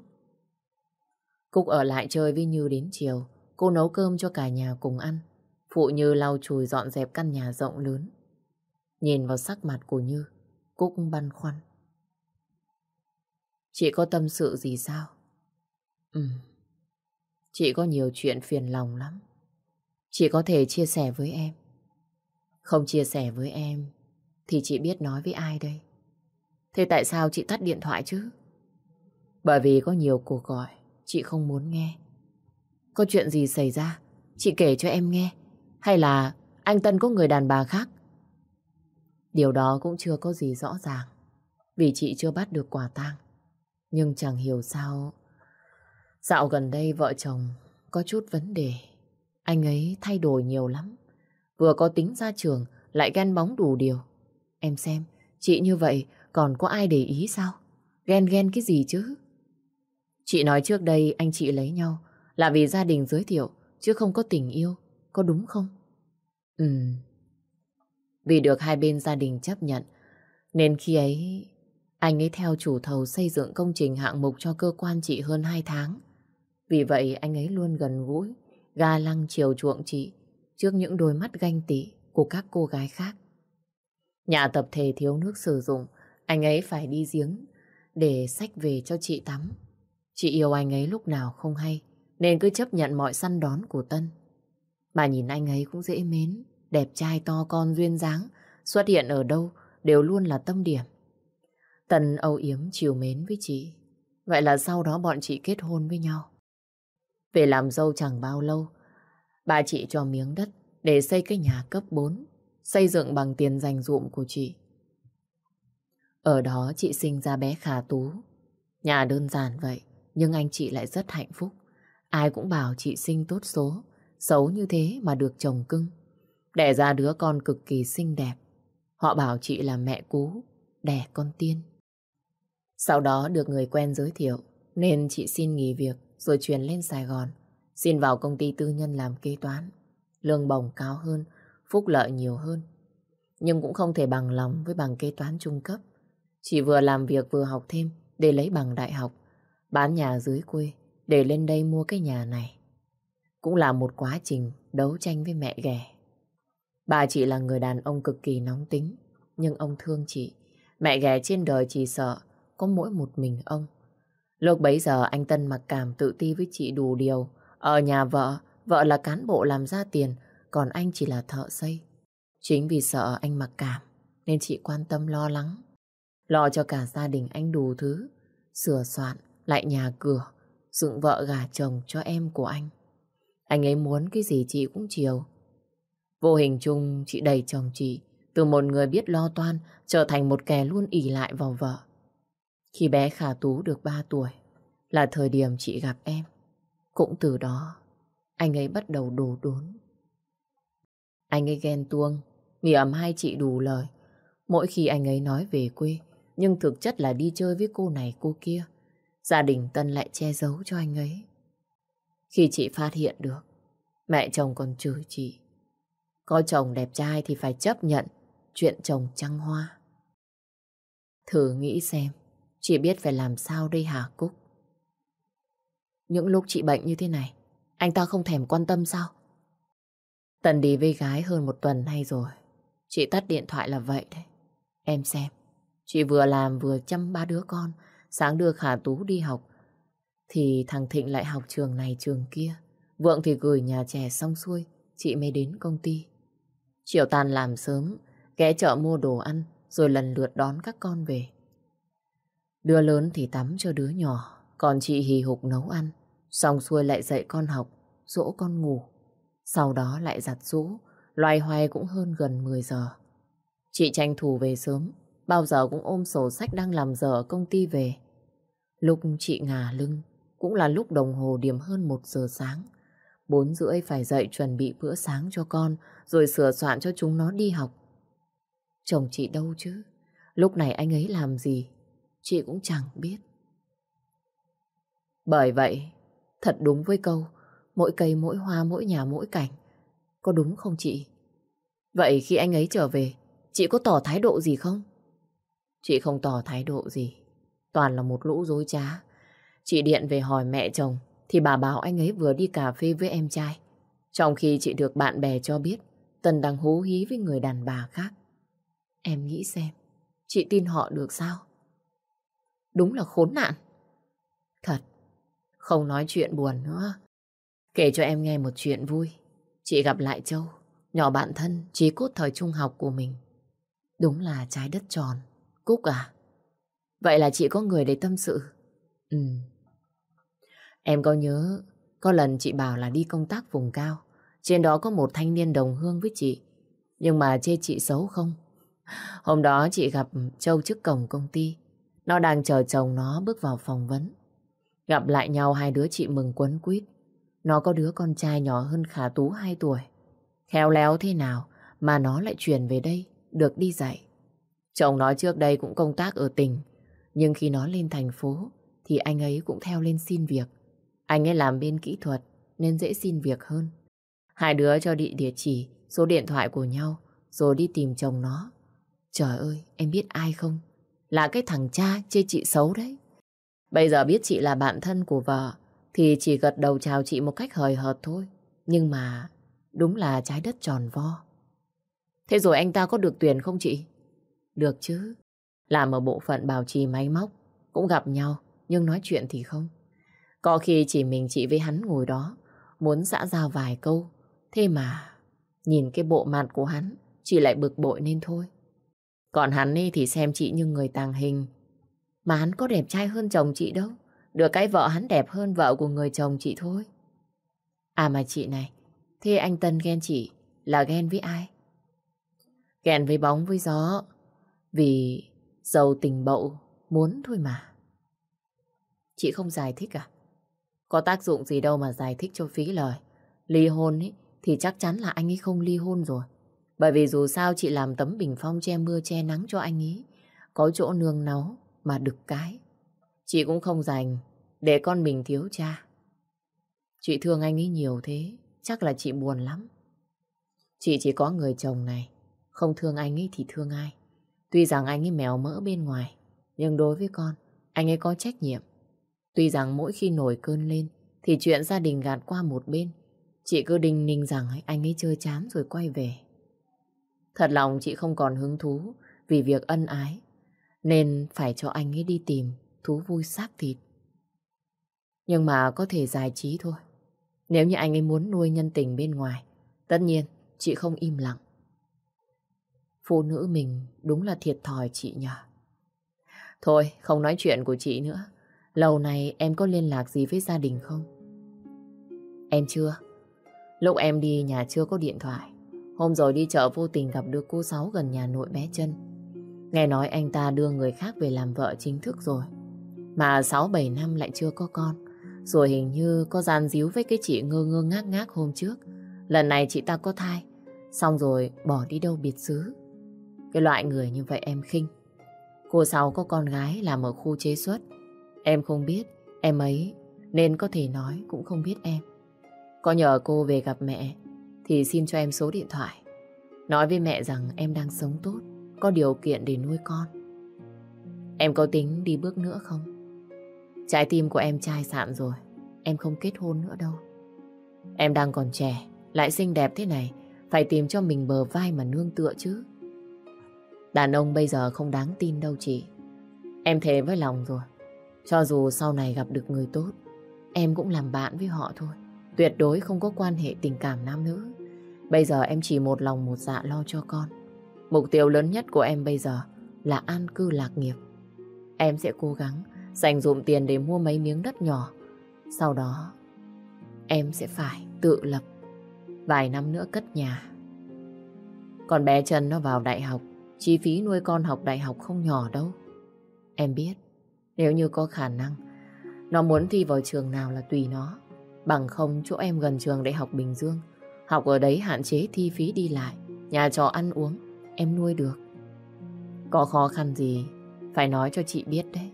Cúc ở lại chơi với Như đến chiều, cô nấu cơm cho cả nhà cùng ăn. Phụ Như lau chùi dọn dẹp căn nhà rộng lớn. Nhìn vào sắc mặt của Như, Cúc băn khoăn. Chị có tâm sự gì sao? Ừ, chị có nhiều chuyện phiền lòng lắm. Chị có thể chia sẻ với em. Không chia sẻ với em, thì chị biết nói với ai đây? Thế tại sao chị tắt điện thoại chứ? Bởi vì có nhiều cuộc gọi, chị không muốn nghe. Có chuyện gì xảy ra, chị kể cho em nghe. Hay là anh Tân có người đàn bà khác? Điều đó cũng chưa có gì rõ ràng, vì chị chưa bắt được quả tang. Nhưng chẳng hiểu sao... Dạo gần đây vợ chồng có chút vấn đề. Anh ấy thay đổi nhiều lắm. Vừa có tính ra trường, lại ghen bóng đủ điều. Em xem, chị như vậy còn có ai để ý sao? Ghen ghen cái gì chứ? Chị nói trước đây anh chị lấy nhau là vì gia đình giới thiệu, chứ không có tình yêu. Có đúng không? Ừ. Vì được hai bên gia đình chấp nhận, nên khi ấy anh ấy theo chủ thầu xây dựng công trình hạng mục cho cơ quan chị hơn 2 tháng. Vì vậy anh ấy luôn gần gũi, ga lăng chiều chuộng chị trước những đôi mắt ganh tị của các cô gái khác. Nhà tập thể thiếu nước sử dụng, anh ấy phải đi giếng để sách về cho chị tắm. Chị yêu anh ấy lúc nào không hay, nên cứ chấp nhận mọi săn đón của Tân. Mà nhìn anh ấy cũng dễ mến, đẹp trai to con duyên dáng, xuất hiện ở đâu đều luôn là tâm điểm. Tần âu yếm chiều mến với chị. Vậy là sau đó bọn chị kết hôn với nhau. Về làm dâu chẳng bao lâu, bà chị cho miếng đất để xây cái nhà cấp 4, xây dựng bằng tiền dành dụm của chị. Ở đó chị sinh ra bé Khả Tú. Nhà đơn giản vậy, nhưng anh chị lại rất hạnh phúc. Ai cũng bảo chị sinh tốt số, xấu như thế mà được chồng cưng. Đẻ ra đứa con cực kỳ xinh đẹp. Họ bảo chị là mẹ cú, đẻ con tiên. Sau đó được người quen giới thiệu, nên chị xin nghỉ việc rồi chuyển lên Sài Gòn. Xin vào công ty tư nhân làm kế toán. Lương bổng cao hơn, phúc lợi nhiều hơn. Nhưng cũng không thể bằng lòng với bằng kế toán trung cấp. Chị vừa làm việc vừa học thêm để lấy bằng đại học. Bán nhà dưới quê để lên đây mua cái nhà này. Cũng là một quá trình đấu tranh với mẹ ghẻ. Bà chị là người đàn ông cực kỳ nóng tính, nhưng ông thương chị. Mẹ ghẻ trên đời chỉ sợ có mỗi một mình ông. Lúc bấy giờ anh Tân mặc cảm tự ti với chị đủ điều. Ở nhà vợ, vợ là cán bộ làm ra tiền, còn anh chỉ là thợ xây. Chính vì sợ anh mặc cảm, nên chị quan tâm lo lắng. Lo cho cả gia đình anh đủ thứ, sửa soạn, lại nhà cửa, dựng vợ gà chồng cho em của anh. Anh ấy muốn cái gì chị cũng chiều. Vô hình chung chị đầy chồng chị, từ một người biết lo toan trở thành một kẻ luôn ỉ lại vào vợ. Khi bé Khả Tú được 3 tuổi là thời điểm chị gặp em. Cũng từ đó anh ấy bắt đầu đổ đốn. Anh ấy ghen tuông, vì ẩm hai chị đủ lời. Mỗi khi anh ấy nói về quê, nhưng thực chất là đi chơi với cô này cô kia. Gia đình Tân lại che giấu cho anh ấy. Khi chị phát hiện được, mẹ chồng còn chửi chị. Có chồng đẹp trai thì phải chấp nhận chuyện chồng trăng hoa. Thử nghĩ xem, chị biết phải làm sao đây hả Cúc? Những lúc chị bệnh như thế này, anh ta không thèm quan tâm sao? Tần đi với gái hơn một tuần nay rồi. Chị tắt điện thoại là vậy đấy. Em xem, chị vừa làm vừa chăm ba đứa con, sáng đưa Khả Tú đi học. Thì thằng Thịnh lại học trường này trường kia. Vượng thì gửi nhà trẻ xong xuôi, chị mới đến công ty. Chiều tàn làm sớm, ghé chợ mua đồ ăn, rồi lần lượt đón các con về. Đứa lớn thì tắm cho đứa nhỏ, còn chị hì hục nấu ăn, xong xuôi lại dạy con học, dỗ con ngủ. Sau đó lại giặt rũ, loay hoay cũng hơn gần 10 giờ. Chị tranh thủ về sớm, bao giờ cũng ôm sổ sách đang làm giờ ở công ty về. Lúc chị ngả lưng, cũng là lúc đồng hồ điểm hơn 1 giờ sáng. Bốn rưỡi phải dậy chuẩn bị bữa sáng cho con, rồi sửa soạn cho chúng nó đi học. Chồng chị đâu chứ? Lúc này anh ấy làm gì? Chị cũng chẳng biết. Bởi vậy, thật đúng với câu, mỗi cây mỗi hoa mỗi nhà mỗi cảnh. Có đúng không chị? Vậy khi anh ấy trở về, chị có tỏ thái độ gì không? Chị không tỏ thái độ gì. Toàn là một lũ dối trá. Chị điện về hỏi mẹ chồng, thì bà bảo anh ấy vừa đi cà phê với em trai. Trong khi chị được bạn bè cho biết, Tân đang hú hí với người đàn bà khác. Em nghĩ xem, chị tin họ được sao? Đúng là khốn nạn. Thật, không nói chuyện buồn nữa. Kể cho em nghe một chuyện vui. Chị gặp lại Châu, nhỏ bạn thân, trí cốt thời trung học của mình. Đúng là trái đất tròn. Cúc à? Vậy là chị có người để tâm sự. Ừ. Em có nhớ, có lần chị bảo là đi công tác vùng cao. Trên đó có một thanh niên đồng hương với chị. Nhưng mà chê chị xấu không? Hôm đó chị gặp Châu trước cổng công ty. Nó đang chờ chồng nó bước vào phỏng vấn. Gặp lại nhau hai đứa chị mừng quấn quýt. Nó có đứa con trai nhỏ hơn Khả Tú 2 tuổi. Khéo léo thế nào mà nó lại chuyển về đây, được đi dạy. Chồng nó trước đây cũng công tác ở tỉnh, nhưng khi nó lên thành phố thì anh ấy cũng theo lên xin việc. Anh ấy làm bên kỹ thuật nên dễ xin việc hơn. Hai đứa cho địa địa chỉ, số điện thoại của nhau rồi đi tìm chồng nó. Trời ơi, em biết ai không? Là cái thằng cha chê chị xấu đấy. Bây giờ biết chị là bạn thân của vợ thì chỉ gật đầu chào chị một cách hời hợt thôi. Nhưng mà đúng là trái đất tròn vo. Thế rồi anh ta có được tuyển không chị? Được chứ. Làm ở bộ phận bảo trì máy móc, cũng gặp nhau, nhưng nói chuyện thì không. Có khi chỉ mình chị với hắn ngồi đó, muốn xã giao vài câu. Thế mà, nhìn cái bộ mặt của hắn, chị lại bực bội nên thôi. Còn hắn ấy thì xem chị như người tàng hình. Mà hắn có đẹp trai hơn chồng chị đâu. Được cái vợ hắn đẹp hơn vợ của người chồng chị thôi. À mà chị này, thế anh Tân ghen chị là ghen với ai? Ghen với bóng với gió. Vì giàu tình bậu muốn thôi mà. Chị không giải thích à? Có tác dụng gì đâu mà giải thích cho phí lời. Ly hôn ấy, thì chắc chắn là anh ấy không ly hôn rồi. Bởi vì dù sao chị làm tấm bình phong che mưa che nắng cho anh ấy. Có chỗ nương náu mà đực cái. Chị cũng không dành để con mình thiếu cha. Chị thương anh ấy nhiều thế, chắc là chị buồn lắm. Chị chỉ có người chồng này, không thương anh ấy thì thương ai. Tuy rằng anh ấy mèo mỡ bên ngoài, nhưng đối với con, anh ấy có trách nhiệm. Tuy rằng mỗi khi nổi cơn lên, thì chuyện gia đình gạt qua một bên. Chị cứ đinh ninh rằng anh ấy chơi chán rồi quay về. Thật lòng chị không còn hứng thú vì việc ân ái, nên phải cho anh ấy đi tìm thú vui xác thịt. Nhưng mà có thể giải trí thôi. Nếu như anh ấy muốn nuôi nhân tình bên ngoài, tất nhiên chị không im lặng. Phụ nữ mình đúng là thiệt thòi chị nhờ. Thôi, không nói chuyện của chị nữa. Lâu này em có liên lạc gì với gia đình không? Em chưa. Lúc em đi nhà chưa có điện thoại. Hôm rồi đi chợ vô tình gặp được cô Sáu gần nhà nội bé chân. Nghe nói anh ta đưa người khác về làm vợ chính thức rồi. Mà 6-7 năm lại chưa có con. Rồi hình như có gian díu với cái chị ngơ ngơ ngác ngác hôm trước. Lần này chị ta có thai. Xong rồi bỏ đi đâu biệt xứ. Cái loại người như vậy em khinh. Cô Sáu có con gái làm ở khu chế xuất. Em không biết em ấy nên có thể nói cũng không biết em. Có nhờ cô về gặp mẹ thì xin cho em số điện thoại. Nói với mẹ rằng em đang sống tốt, có điều kiện để nuôi con. Em có tính đi bước nữa không? Trái tim của em chai sạn rồi, em không kết hôn nữa đâu. Em đang còn trẻ, lại xinh đẹp thế này, phải tìm cho mình bờ vai mà nương tựa chứ. Đàn ông bây giờ không đáng tin đâu chị. Em thề với lòng rồi. Cho dù sau này gặp được người tốt, em cũng làm bạn với họ thôi. Tuyệt đối không có quan hệ tình cảm nam nữ. Bây giờ em chỉ một lòng một dạ lo cho con. Mục tiêu lớn nhất của em bây giờ là an cư lạc nghiệp. Em sẽ cố gắng dành dụm tiền để mua mấy miếng đất nhỏ. Sau đó, em sẽ phải tự lập. Vài năm nữa cất nhà. Còn bé Trần nó vào đại học, chi phí nuôi con học đại học không nhỏ đâu. Em biết, nếu như có khả năng, nó muốn thi vào trường nào là tùy nó. Bằng không chỗ em gần trường Đại học Bình Dương. Học ở đấy hạn chế thi phí đi lại, nhà trọ ăn uống, em nuôi được. Có khó khăn gì, phải nói cho chị biết đấy.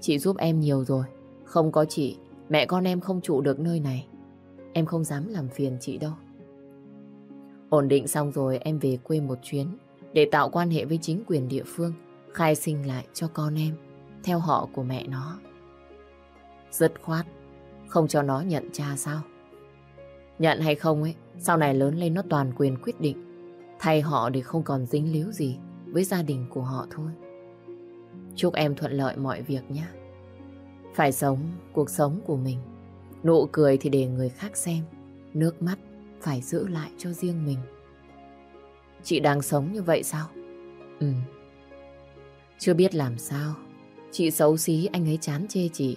Chị giúp em nhiều rồi, không có chị, mẹ con em không trụ được nơi này. Em không dám làm phiền chị đâu. Ổn định xong rồi em về quê một chuyến để tạo quan hệ với chính quyền địa phương, khai sinh lại cho con em, theo họ của mẹ nó. Dứt khoát, không cho nó nhận cha sao? Nhận hay không ấy, sau này lớn lên nó toàn quyền quyết định. Thay họ để không còn dính líu gì với gia đình của họ thôi. Chúc em thuận lợi mọi việc nhé. Phải sống cuộc sống của mình. Nụ cười thì để người khác xem. Nước mắt phải giữ lại cho riêng mình. Chị đang sống như vậy sao? Ừ. Chưa biết làm sao. Chị xấu xí anh ấy chán chê chị.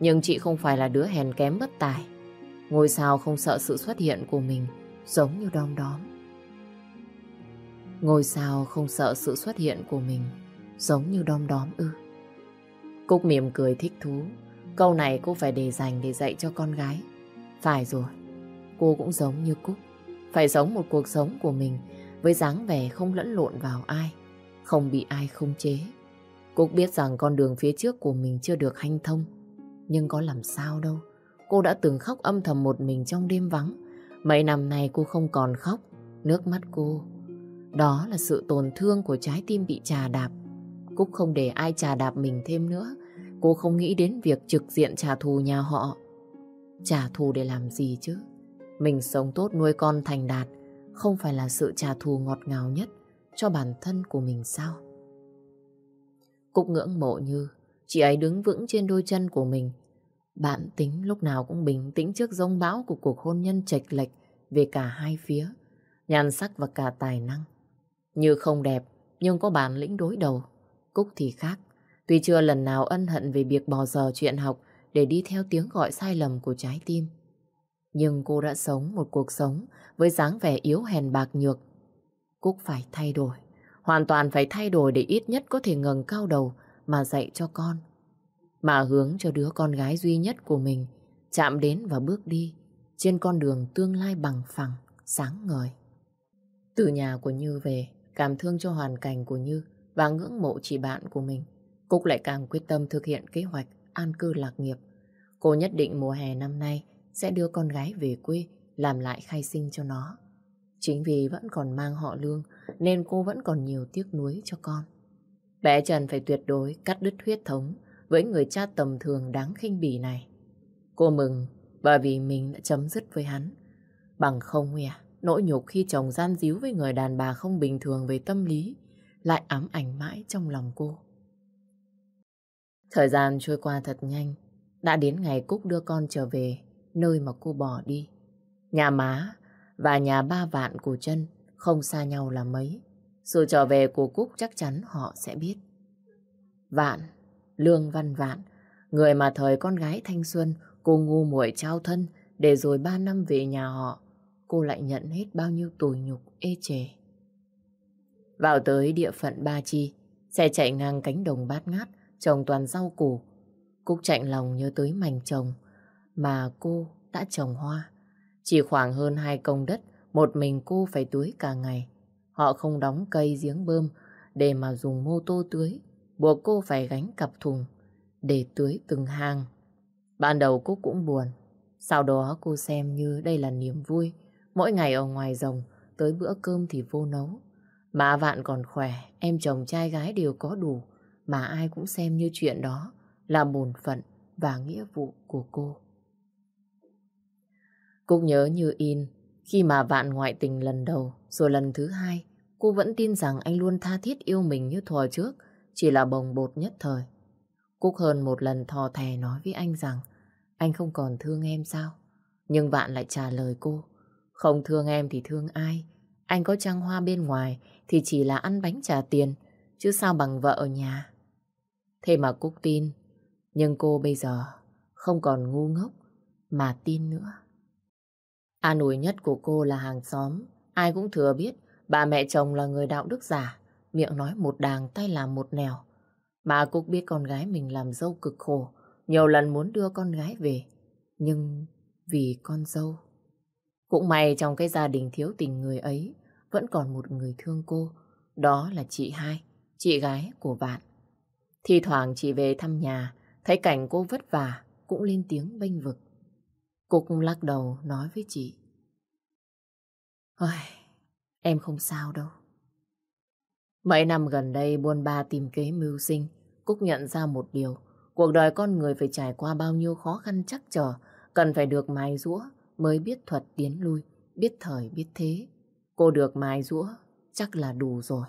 Nhưng chị không phải là đứa hèn kém bất tài. Ngôi sao không sợ sự xuất hiện của mình giống như đom đóm. Ngôi sao không sợ sự xuất hiện của mình giống như đom đóm ư. Cúc mỉm cười thích thú. Câu này cô phải để dành để dạy cho con gái. Phải rồi, cô cũng giống như Cúc. Phải sống một cuộc sống của mình với dáng vẻ không lẫn lộn vào ai, không bị ai khống chế. Cúc biết rằng con đường phía trước của mình chưa được hanh thông, nhưng có làm sao đâu. Cô đã từng khóc âm thầm một mình trong đêm vắng. Mấy năm nay cô không còn khóc, nước mắt cô. Đó là sự tổn thương của trái tim bị trà đạp. Cúc không để ai trà đạp mình thêm nữa. Cô không nghĩ đến việc trực diện trả thù nhà họ. Trả thù để làm gì chứ? Mình sống tốt nuôi con thành đạt không phải là sự trả thù ngọt ngào nhất cho bản thân của mình sao? Cúc ngưỡng mộ như chị ấy đứng vững trên đôi chân của mình. Bạn tính lúc nào cũng bình tĩnh trước rông bão của cuộc hôn nhân chệch lệch về cả hai phía, nhan sắc và cả tài năng. Như không đẹp, nhưng có bản lĩnh đối đầu. Cúc thì khác. Tuy chưa lần nào ân hận về việc bỏ giờ chuyện học để đi theo tiếng gọi sai lầm của trái tim. Nhưng cô đã sống một cuộc sống với dáng vẻ yếu hèn bạc nhược. Cúc phải thay đổi, hoàn toàn phải thay đổi để ít nhất có thể ngẩng cao đầu mà dạy cho con. Mà hướng cho đứa con gái duy nhất của mình chạm đến và bước đi trên con đường tương lai bằng phẳng, sáng ngời. Từ nhà của Như về, cảm thương cho hoàn cảnh của Như và ngưỡng mộ chị bạn của mình, Cúc lại càng quyết tâm thực hiện kế hoạch an cư lạc nghiệp. Cô nhất định mùa hè năm nay sẽ đưa con gái về quê làm lại khai sinh cho nó. Chính vì vẫn còn mang họ lương nên cô vẫn còn nhiều tiếc nuối cho con. Bé Trần phải tuyệt đối cắt đứt huyết thống với người cha tầm thường đáng khinh bỉ này. Cô mừng bởi vì mình đã chấm dứt với hắn. Bằng không à, nỗi nhục khi chồng gian díu với người đàn bà không bình thường về tâm lý lại ám ảnh mãi trong lòng cô. Thời gian trôi qua thật nhanh, đã đến ngày Cúc đưa con trở về nơi mà cô bỏ đi. Nhà má và nhà ba vạn của chân không xa nhau là mấy. Sự trở về của Cúc chắc chắn họ sẽ biết. Vạn, Lương Văn Vạn, người mà thời con gái thanh xuân cô ngu muội trao thân để rồi ba năm về nhà họ, cô lại nhận hết bao nhiêu tủi nhục ê chề. Vào tới địa phận Ba Chi, xe chạy ngang cánh đồng bát ngát, trồng toàn rau củ. Cúc chạy lòng nhớ tới mảnh trồng mà cô đã trồng hoa. Chỉ khoảng hơn hai công đất, một mình cô phải tưới cả ngày. Họ không đóng cây giếng bơm để mà dùng mô tô tưới, buộc cô phải gánh cặp thùng để tưới từng hàng. Ban đầu cô cũng buồn, sau đó cô xem như đây là niềm vui. Mỗi ngày ở ngoài rồng, tới bữa cơm thì vô nấu. Mà vạn còn khỏe, em chồng trai gái đều có đủ, mà ai cũng xem như chuyện đó là bổn phận và nghĩa vụ của cô. Cúc nhớ như in, khi mà vạn ngoại tình lần đầu, rồi lần thứ hai, cô vẫn tin rằng anh luôn tha thiết yêu mình như thuở trước, chỉ là bồng bột nhất thời. Cúc hơn một lần thò thè nói với anh rằng anh không còn thương em sao? Nhưng vạn lại trả lời cô, không thương em thì thương ai? Anh có trăng hoa bên ngoài thì chỉ là ăn bánh trả tiền, chứ sao bằng vợ ở nhà. Thế mà Cúc tin, nhưng cô bây giờ không còn ngu ngốc mà tin nữa. An ủi nhất của cô là hàng xóm. Ai cũng thừa biết bà mẹ chồng là người đạo đức giả. Miệng nói một đàng tay làm một nẻo. Bà cũng biết con gái mình làm dâu cực khổ. Nhiều lần muốn đưa con gái về. Nhưng vì con dâu. Cũng may trong cái gia đình thiếu tình người ấy vẫn còn một người thương cô. Đó là chị hai, chị gái của bạn. Thì thoảng chị về thăm nhà, thấy cảnh cô vất vả, cũng lên tiếng bênh vực. Cúc lắc đầu nói với chị. Ôi, em không sao đâu. Mấy năm gần đây buôn ba tìm kế mưu sinh, Cúc nhận ra một điều. Cuộc đời con người phải trải qua bao nhiêu khó khăn chắc trở, cần phải được mài rũa mới biết thuật tiến lui, biết thời biết thế. Cô được mài rũa chắc là đủ rồi.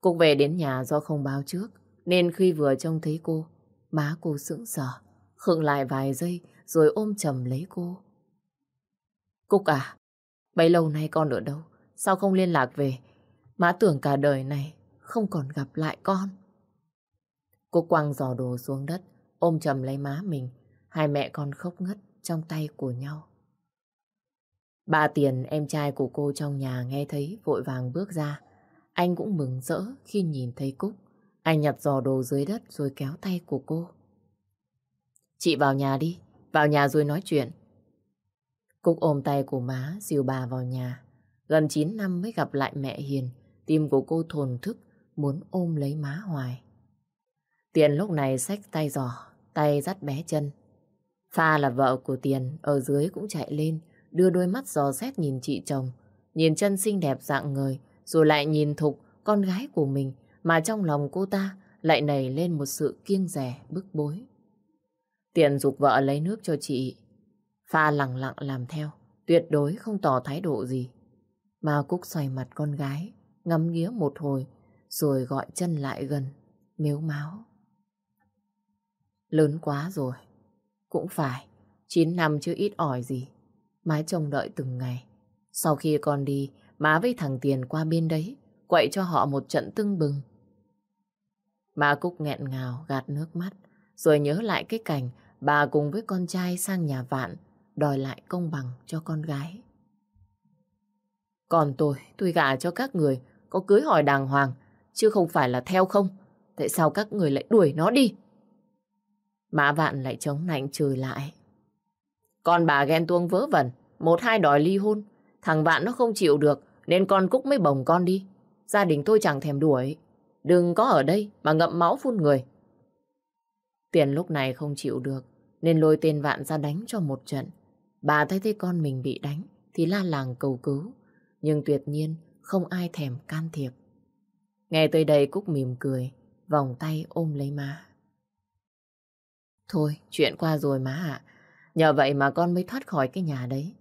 Cúc về đến nhà do không báo trước, nên khi vừa trông thấy cô, má cô sững sờ, khựng lại vài giây rồi ôm chầm lấy cô. Cúc à, bấy lâu nay con ở đâu? Sao không liên lạc về? Má tưởng cả đời này không còn gặp lại con. Cô quăng giò đồ xuống đất, ôm chầm lấy má mình. Hai mẹ con khóc ngất trong tay của nhau. Bà Tiền, em trai của cô trong nhà nghe thấy vội vàng bước ra. Anh cũng mừng rỡ khi nhìn thấy Cúc. Anh nhặt giò đồ dưới đất rồi kéo tay của cô. Chị vào nhà đi, vào nhà rồi nói chuyện. Cúc ôm tay của má, dìu bà vào nhà. Gần 9 năm mới gặp lại mẹ Hiền, tim của cô thồn thức, muốn ôm lấy má hoài. Tiền lúc này xách tay giò, tay dắt bé chân. Pha là vợ của Tiền, ở dưới cũng chạy lên, đưa đôi mắt giò xét nhìn chị chồng, nhìn chân xinh đẹp dạng người, rồi lại nhìn Thục, con gái của mình, mà trong lòng cô ta lại nảy lên một sự kiêng rẻ, bức bối. Tiền dục vợ lấy nước cho chị, Pha lặng lặng làm theo, tuyệt đối không tỏ thái độ gì. Mà Cúc xoay mặt con gái, ngắm nghía một hồi, rồi gọi chân lại gần, miếu máu. Lớn quá rồi, cũng phải, 9 năm chưa ít ỏi gì. má trông đợi từng ngày. Sau khi con đi, má với thằng Tiền qua bên đấy, quậy cho họ một trận tưng bừng. Má Cúc nghẹn ngào, gạt nước mắt, rồi nhớ lại cái cảnh bà cùng với con trai sang nhà vạn, đòi lại công bằng cho con gái. Còn tôi, tôi gả cho các người, có cưới hỏi đàng hoàng, chứ không phải là theo không. Tại sao các người lại đuổi nó đi? Mã vạn lại chống nạnh chửi lại. Con bà ghen tuông vớ vẩn, một hai đòi ly hôn. Thằng vạn nó không chịu được, nên con Cúc mới bồng con đi. Gia đình tôi chẳng thèm đuổi. Đừng có ở đây mà ngậm máu phun người. Tiền lúc này không chịu được, nên lôi tên vạn ra đánh cho một trận. Bà thấy thấy con mình bị đánh thì la làng cầu cứu. Nhưng tuyệt nhiên không ai thèm can thiệp. Nghe tới đây Cúc mỉm cười, vòng tay ôm lấy má. Thôi, chuyện qua rồi má ạ. Nhờ vậy mà con mới thoát khỏi cái nhà đấy.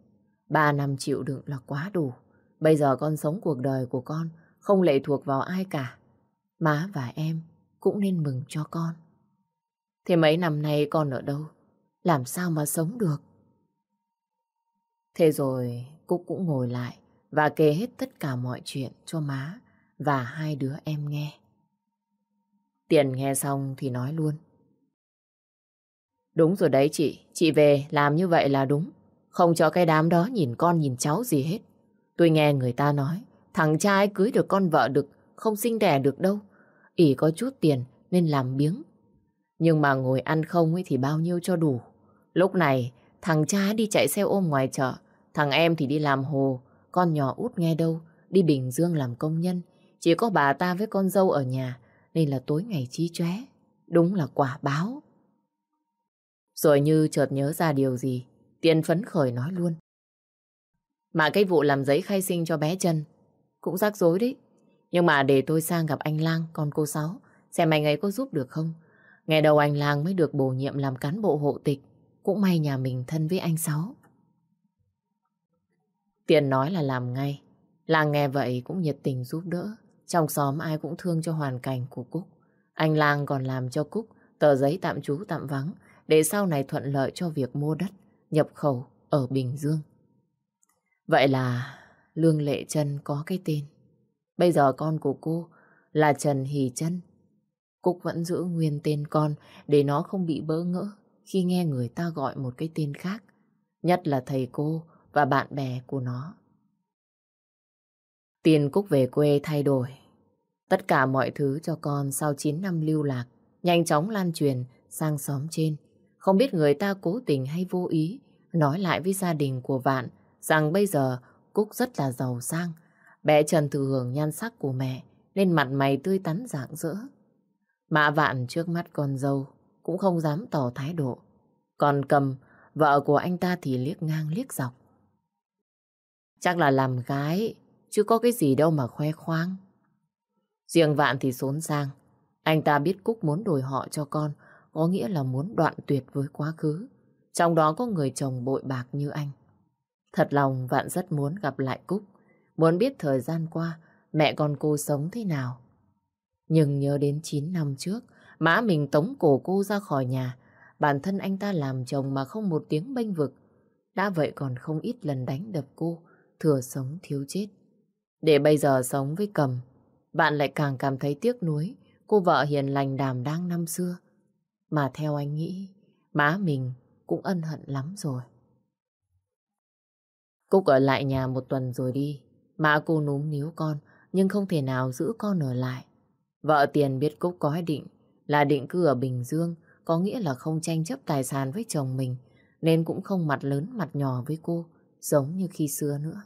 Ba năm chịu đựng là quá đủ. Bây giờ con sống cuộc đời của con không lệ thuộc vào ai cả. Má và em cũng nên mừng cho con. Thế mấy năm nay con ở đâu? Làm sao mà sống được? Thế rồi Cúc cũng ngồi lại và kể hết tất cả mọi chuyện cho má và hai đứa em nghe. Tiền nghe xong thì nói luôn. Đúng rồi đấy chị, chị về làm như vậy là đúng. Không cho cái đám đó nhìn con nhìn cháu gì hết. Tôi nghe người ta nói, thằng trai cưới được con vợ được, không sinh đẻ được đâu. ỉ có chút tiền nên làm biếng. Nhưng mà ngồi ăn không ấy thì bao nhiêu cho đủ. Lúc này Thằng cha đi chạy xe ôm ngoài chợ, thằng em thì đi làm hồ, con nhỏ út nghe đâu, đi Bình Dương làm công nhân. Chỉ có bà ta với con dâu ở nhà, nên là tối ngày trí chóe. Đúng là quả báo. Rồi như chợt nhớ ra điều gì, Tiên phấn khởi nói luôn. Mà cái vụ làm giấy khai sinh cho bé Trần cũng rắc rối đấy. Nhưng mà để tôi sang gặp anh Lang, con cô Sáu, xem anh ấy có giúp được không. Ngày đầu anh Lang mới được bổ nhiệm làm cán bộ hộ tịch. Cũng may nhà mình thân với anh Sáu. Tiền nói là làm ngay. Lang nghe vậy cũng nhiệt tình giúp đỡ. Trong xóm ai cũng thương cho hoàn cảnh của Cúc. Anh Lang còn làm cho Cúc tờ giấy tạm trú tạm vắng để sau này thuận lợi cho việc mua đất, nhập khẩu ở Bình Dương. Vậy là Lương Lệ Trân có cái tên. Bây giờ con của cô là Trần Hỷ Trân. Cúc vẫn giữ nguyên tên con để nó không bị bỡ ngỡ khi nghe người ta gọi một cái tên khác, nhất là thầy cô và bạn bè của nó. Tiền Cúc về quê thay đổi. Tất cả mọi thứ cho con sau 9 năm lưu lạc, nhanh chóng lan truyền sang xóm trên. Không biết người ta cố tình hay vô ý nói lại với gia đình của Vạn rằng bây giờ Cúc rất là giàu sang. Bé Trần thừa hưởng nhan sắc của mẹ nên mặt mày tươi tắn rạng rỡ. Mã Vạn trước mắt con dâu cũng không dám tỏ thái độ. Còn cầm, vợ của anh ta thì liếc ngang liếc dọc. Chắc là làm gái, chứ có cái gì đâu mà khoe khoang. Riêng Vạn thì xốn sang. Anh ta biết Cúc muốn đổi họ cho con, có nghĩa là muốn đoạn tuyệt với quá khứ. Trong đó có người chồng bội bạc như anh. Thật lòng Vạn rất muốn gặp lại Cúc, muốn biết thời gian qua mẹ con cô sống thế nào. Nhưng nhớ đến 9 năm trước, mã mình tống cổ cô ra khỏi nhà, bản thân anh ta làm chồng mà không một tiếng bênh vực. Đã vậy còn không ít lần đánh đập cô, thừa sống thiếu chết. Để bây giờ sống với cầm, bạn lại càng cảm thấy tiếc nuối cô vợ hiền lành đàm đang năm xưa. Mà theo anh nghĩ, má mình cũng ân hận lắm rồi. Cúc ở lại nhà một tuần rồi đi. Má cô núm níu con, nhưng không thể nào giữ con ở lại. Vợ tiền biết Cúc có định là định cư ở Bình Dương, có nghĩa là không tranh chấp tài sản với chồng mình, nên cũng không mặt lớn mặt nhỏ với cô, giống như khi xưa nữa.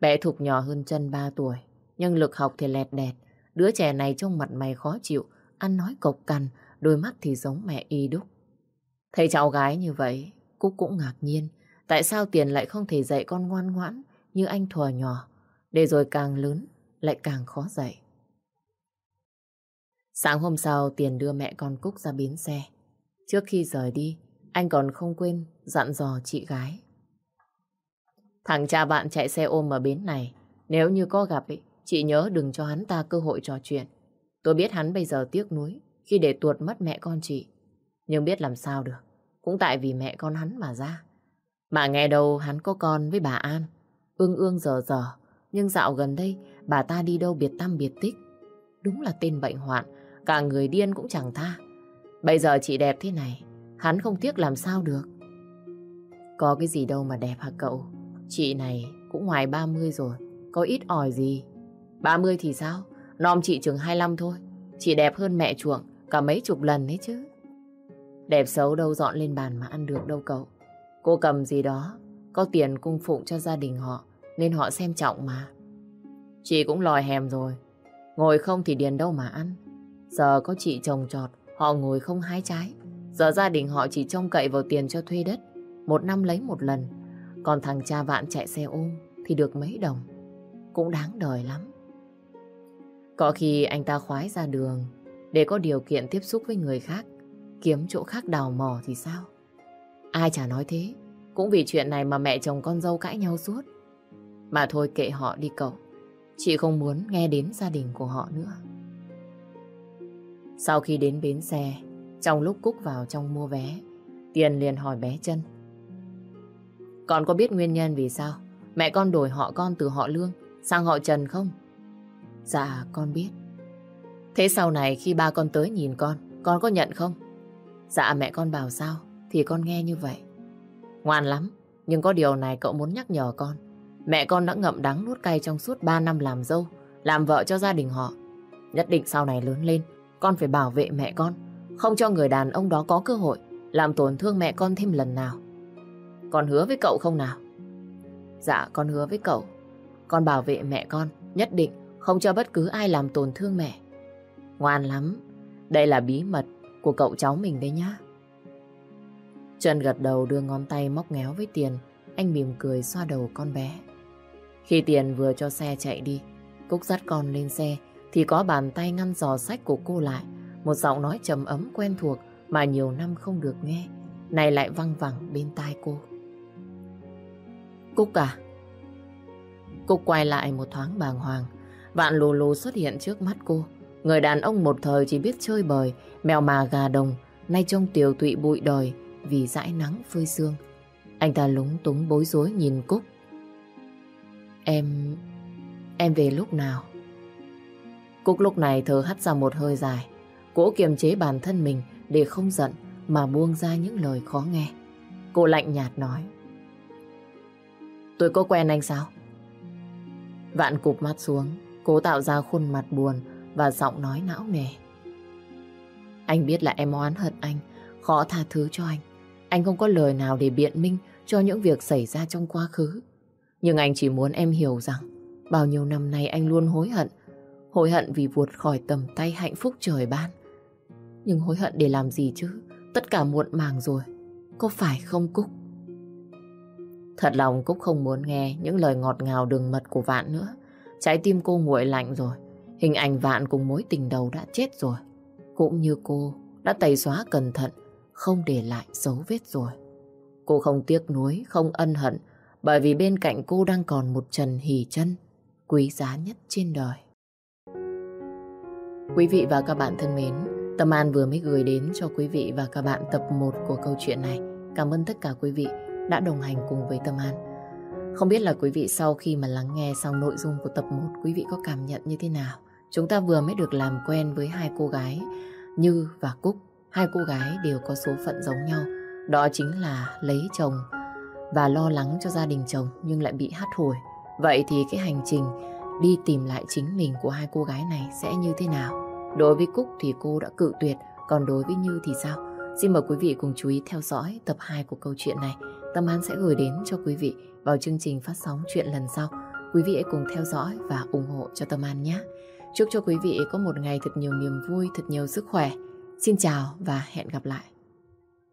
Bé Thục nhỏ hơn chân 3 tuổi, nhưng lực học thì lẹt đẹt. Đứa trẻ này trông mặt mày khó chịu, ăn nói cộc cằn, đôi mắt thì giống mẹ y đúc. Thấy cháu gái như vậy, Cúc cũng ngạc nhiên. Tại sao Tiền lại không thể dạy con ngoan ngoãn như anh thuở nhỏ, để rồi càng lớn lại càng khó dạy. Sáng hôm sau, Tiền đưa mẹ con Cúc ra bến xe. Trước khi rời đi, anh còn không quên dặn dò chị gái. Thằng cha bạn chạy xe ôm ở bến này, nếu như có gặp ấy, chị nhớ đừng cho hắn ta cơ hội trò chuyện. Tôi biết hắn bây giờ tiếc nuối khi để tuột mất mẹ con chị. Nhưng biết làm sao được, cũng tại vì mẹ con hắn mà ra. Mà nghe đâu hắn có con với bà An, ương ương giờ giờ. Nhưng dạo gần đây, bà ta đi đâu biệt tâm biệt tích. Đúng là tên bệnh hoạn, cả người điên cũng chẳng tha. Bây giờ chị đẹp thế này, hắn không tiếc làm sao được. Có cái gì đâu mà đẹp hả cậu? Chị này cũng ngoài 30 rồi, có ít ỏi gì. 30 thì sao? Nom chị chừng 25 thôi. Chị đẹp hơn mẹ chuộng cả mấy chục lần đấy chứ. Đẹp xấu đâu dọn lên bàn mà ăn được đâu cậu. Cô cầm gì đó, có tiền cung phụng cho gia đình họ, nên họ xem trọng mà. Chị cũng lòi hèm rồi, ngồi không thì điền đâu mà ăn. Giờ có chị chồng trọt, họ ngồi không hái trái. Giờ gia đình họ chỉ trông cậy vào tiền cho thuê đất, một năm lấy một lần. Còn thằng cha vạn chạy xe ôm thì được mấy đồng. Cũng đáng đời lắm. Có khi anh ta khoái ra đường để có điều kiện tiếp xúc với người khác, kiếm chỗ khác đào mò thì sao? Ai chả nói thế, cũng vì chuyện này mà mẹ chồng con dâu cãi nhau suốt. Mà thôi kệ họ đi cậu, chị không muốn nghe đến gia đình của họ nữa. Sau khi đến bến xe, trong lúc Cúc vào trong mua vé, Tiền liền hỏi bé chân. Con có biết nguyên nhân vì sao mẹ con đổi họ con từ họ Lương sang họ Trần không? Dạ, con biết. Thế sau này khi ba con tới nhìn con, con có nhận không? Dạ mẹ con bảo sao, thì con nghe như vậy. Ngoan lắm, nhưng có điều này cậu muốn nhắc nhở con. Mẹ con đã ngậm đắng nuốt cay trong suốt 3 năm làm dâu, làm vợ cho gia đình họ. Nhất định sau này lớn lên, con phải bảo vệ mẹ con, không cho người đàn ông đó có cơ hội làm tổn thương mẹ con thêm lần nào. Con hứa với cậu không nào? Dạ, con hứa với cậu. Con bảo vệ mẹ con, nhất định không cho bất cứ ai làm tổn thương mẹ. Ngoan lắm, đây là bí mật của cậu cháu mình đấy nhá. Trần gật đầu đưa ngón tay móc ngéo với Tiền, anh mỉm cười xoa đầu con bé. Khi Tiền vừa cho xe chạy đi, Cúc dắt con lên xe, thì có bàn tay ngăn giò sách của cô lại. Một giọng nói trầm ấm quen thuộc mà nhiều năm không được nghe, này lại văng vẳng bên tai cô. Cúc à? cô quay lại một thoáng bàng hoàng, Vạn lù lù xuất hiện trước mắt cô. Người đàn ông một thời chỉ biết chơi bời, mèo mà gà đồng, nay trông tiều tụy bụi đời vì dãi nắng phơi sương. Anh ta lúng túng bối rối nhìn Cúc. Em... em về lúc nào? Cúc lúc này thở hắt ra một hơi dài. Cố kiềm chế bản thân mình để không giận mà buông ra những lời khó nghe. Cô lạnh nhạt nói. Tôi có quen anh sao? Vạn cụp mắt xuống, cố tạo ra khuôn mặt buồn và giọng nói não nề. Anh biết là em oán hận anh, khó tha thứ cho anh. Anh không có lời nào để biện minh cho những việc xảy ra trong quá khứ. Nhưng anh chỉ muốn em hiểu rằng bao nhiêu năm nay anh luôn hối hận. Hối hận vì vụt khỏi tầm tay hạnh phúc trời ban. Nhưng hối hận để làm gì chứ? Tất cả muộn màng rồi. Có phải không Cúc? Thật lòng Cúc không muốn nghe những lời ngọt ngào đường mật của Vạn nữa. Trái tim cô nguội lạnh rồi. Hình ảnh vạn cùng mối tình đầu đã chết rồi. Cũng như cô đã tẩy xóa cẩn thận, không để lại dấu vết rồi. Cô không tiếc nuối, không ân hận, bởi vì bên cạnh cô đang còn một Trần Hỷ chân quý giá nhất trên đời. Quý vị và các bạn thân mến, Tâm An vừa mới gửi đến cho quý vị và các bạn tập 1 của câu chuyện này. Cảm ơn tất cả quý vị đã đồng hành cùng với Tâm An. Không biết là quý vị sau khi mà lắng nghe xong nội dung của tập 1, quý vị có cảm nhận như thế nào? Chúng ta vừa mới được làm quen với hai cô gái Như và Cúc. Hai cô gái đều có số phận giống nhau. Đó chính là lấy chồng và lo lắng cho gia đình chồng nhưng lại bị hắt hủi. Vậy thì cái hành trình đi tìm lại chính mình của hai cô gái này sẽ như thế nào? Đối với Cúc thì cô đã cự tuyệt, còn đối với Như thì sao? Xin mời quý vị cùng chú ý theo dõi tập 2 của câu chuyện này. Tâm An sẽ gửi đến cho quý vị vào chương trình phát sóng chuyện lần sau. Quý vị hãy cùng theo dõi và ủng hộ cho Tâm An nhé. Chúc cho quý vị có một ngày thật nhiều niềm vui, thật nhiều sức khỏe. Xin chào và hẹn gặp lại.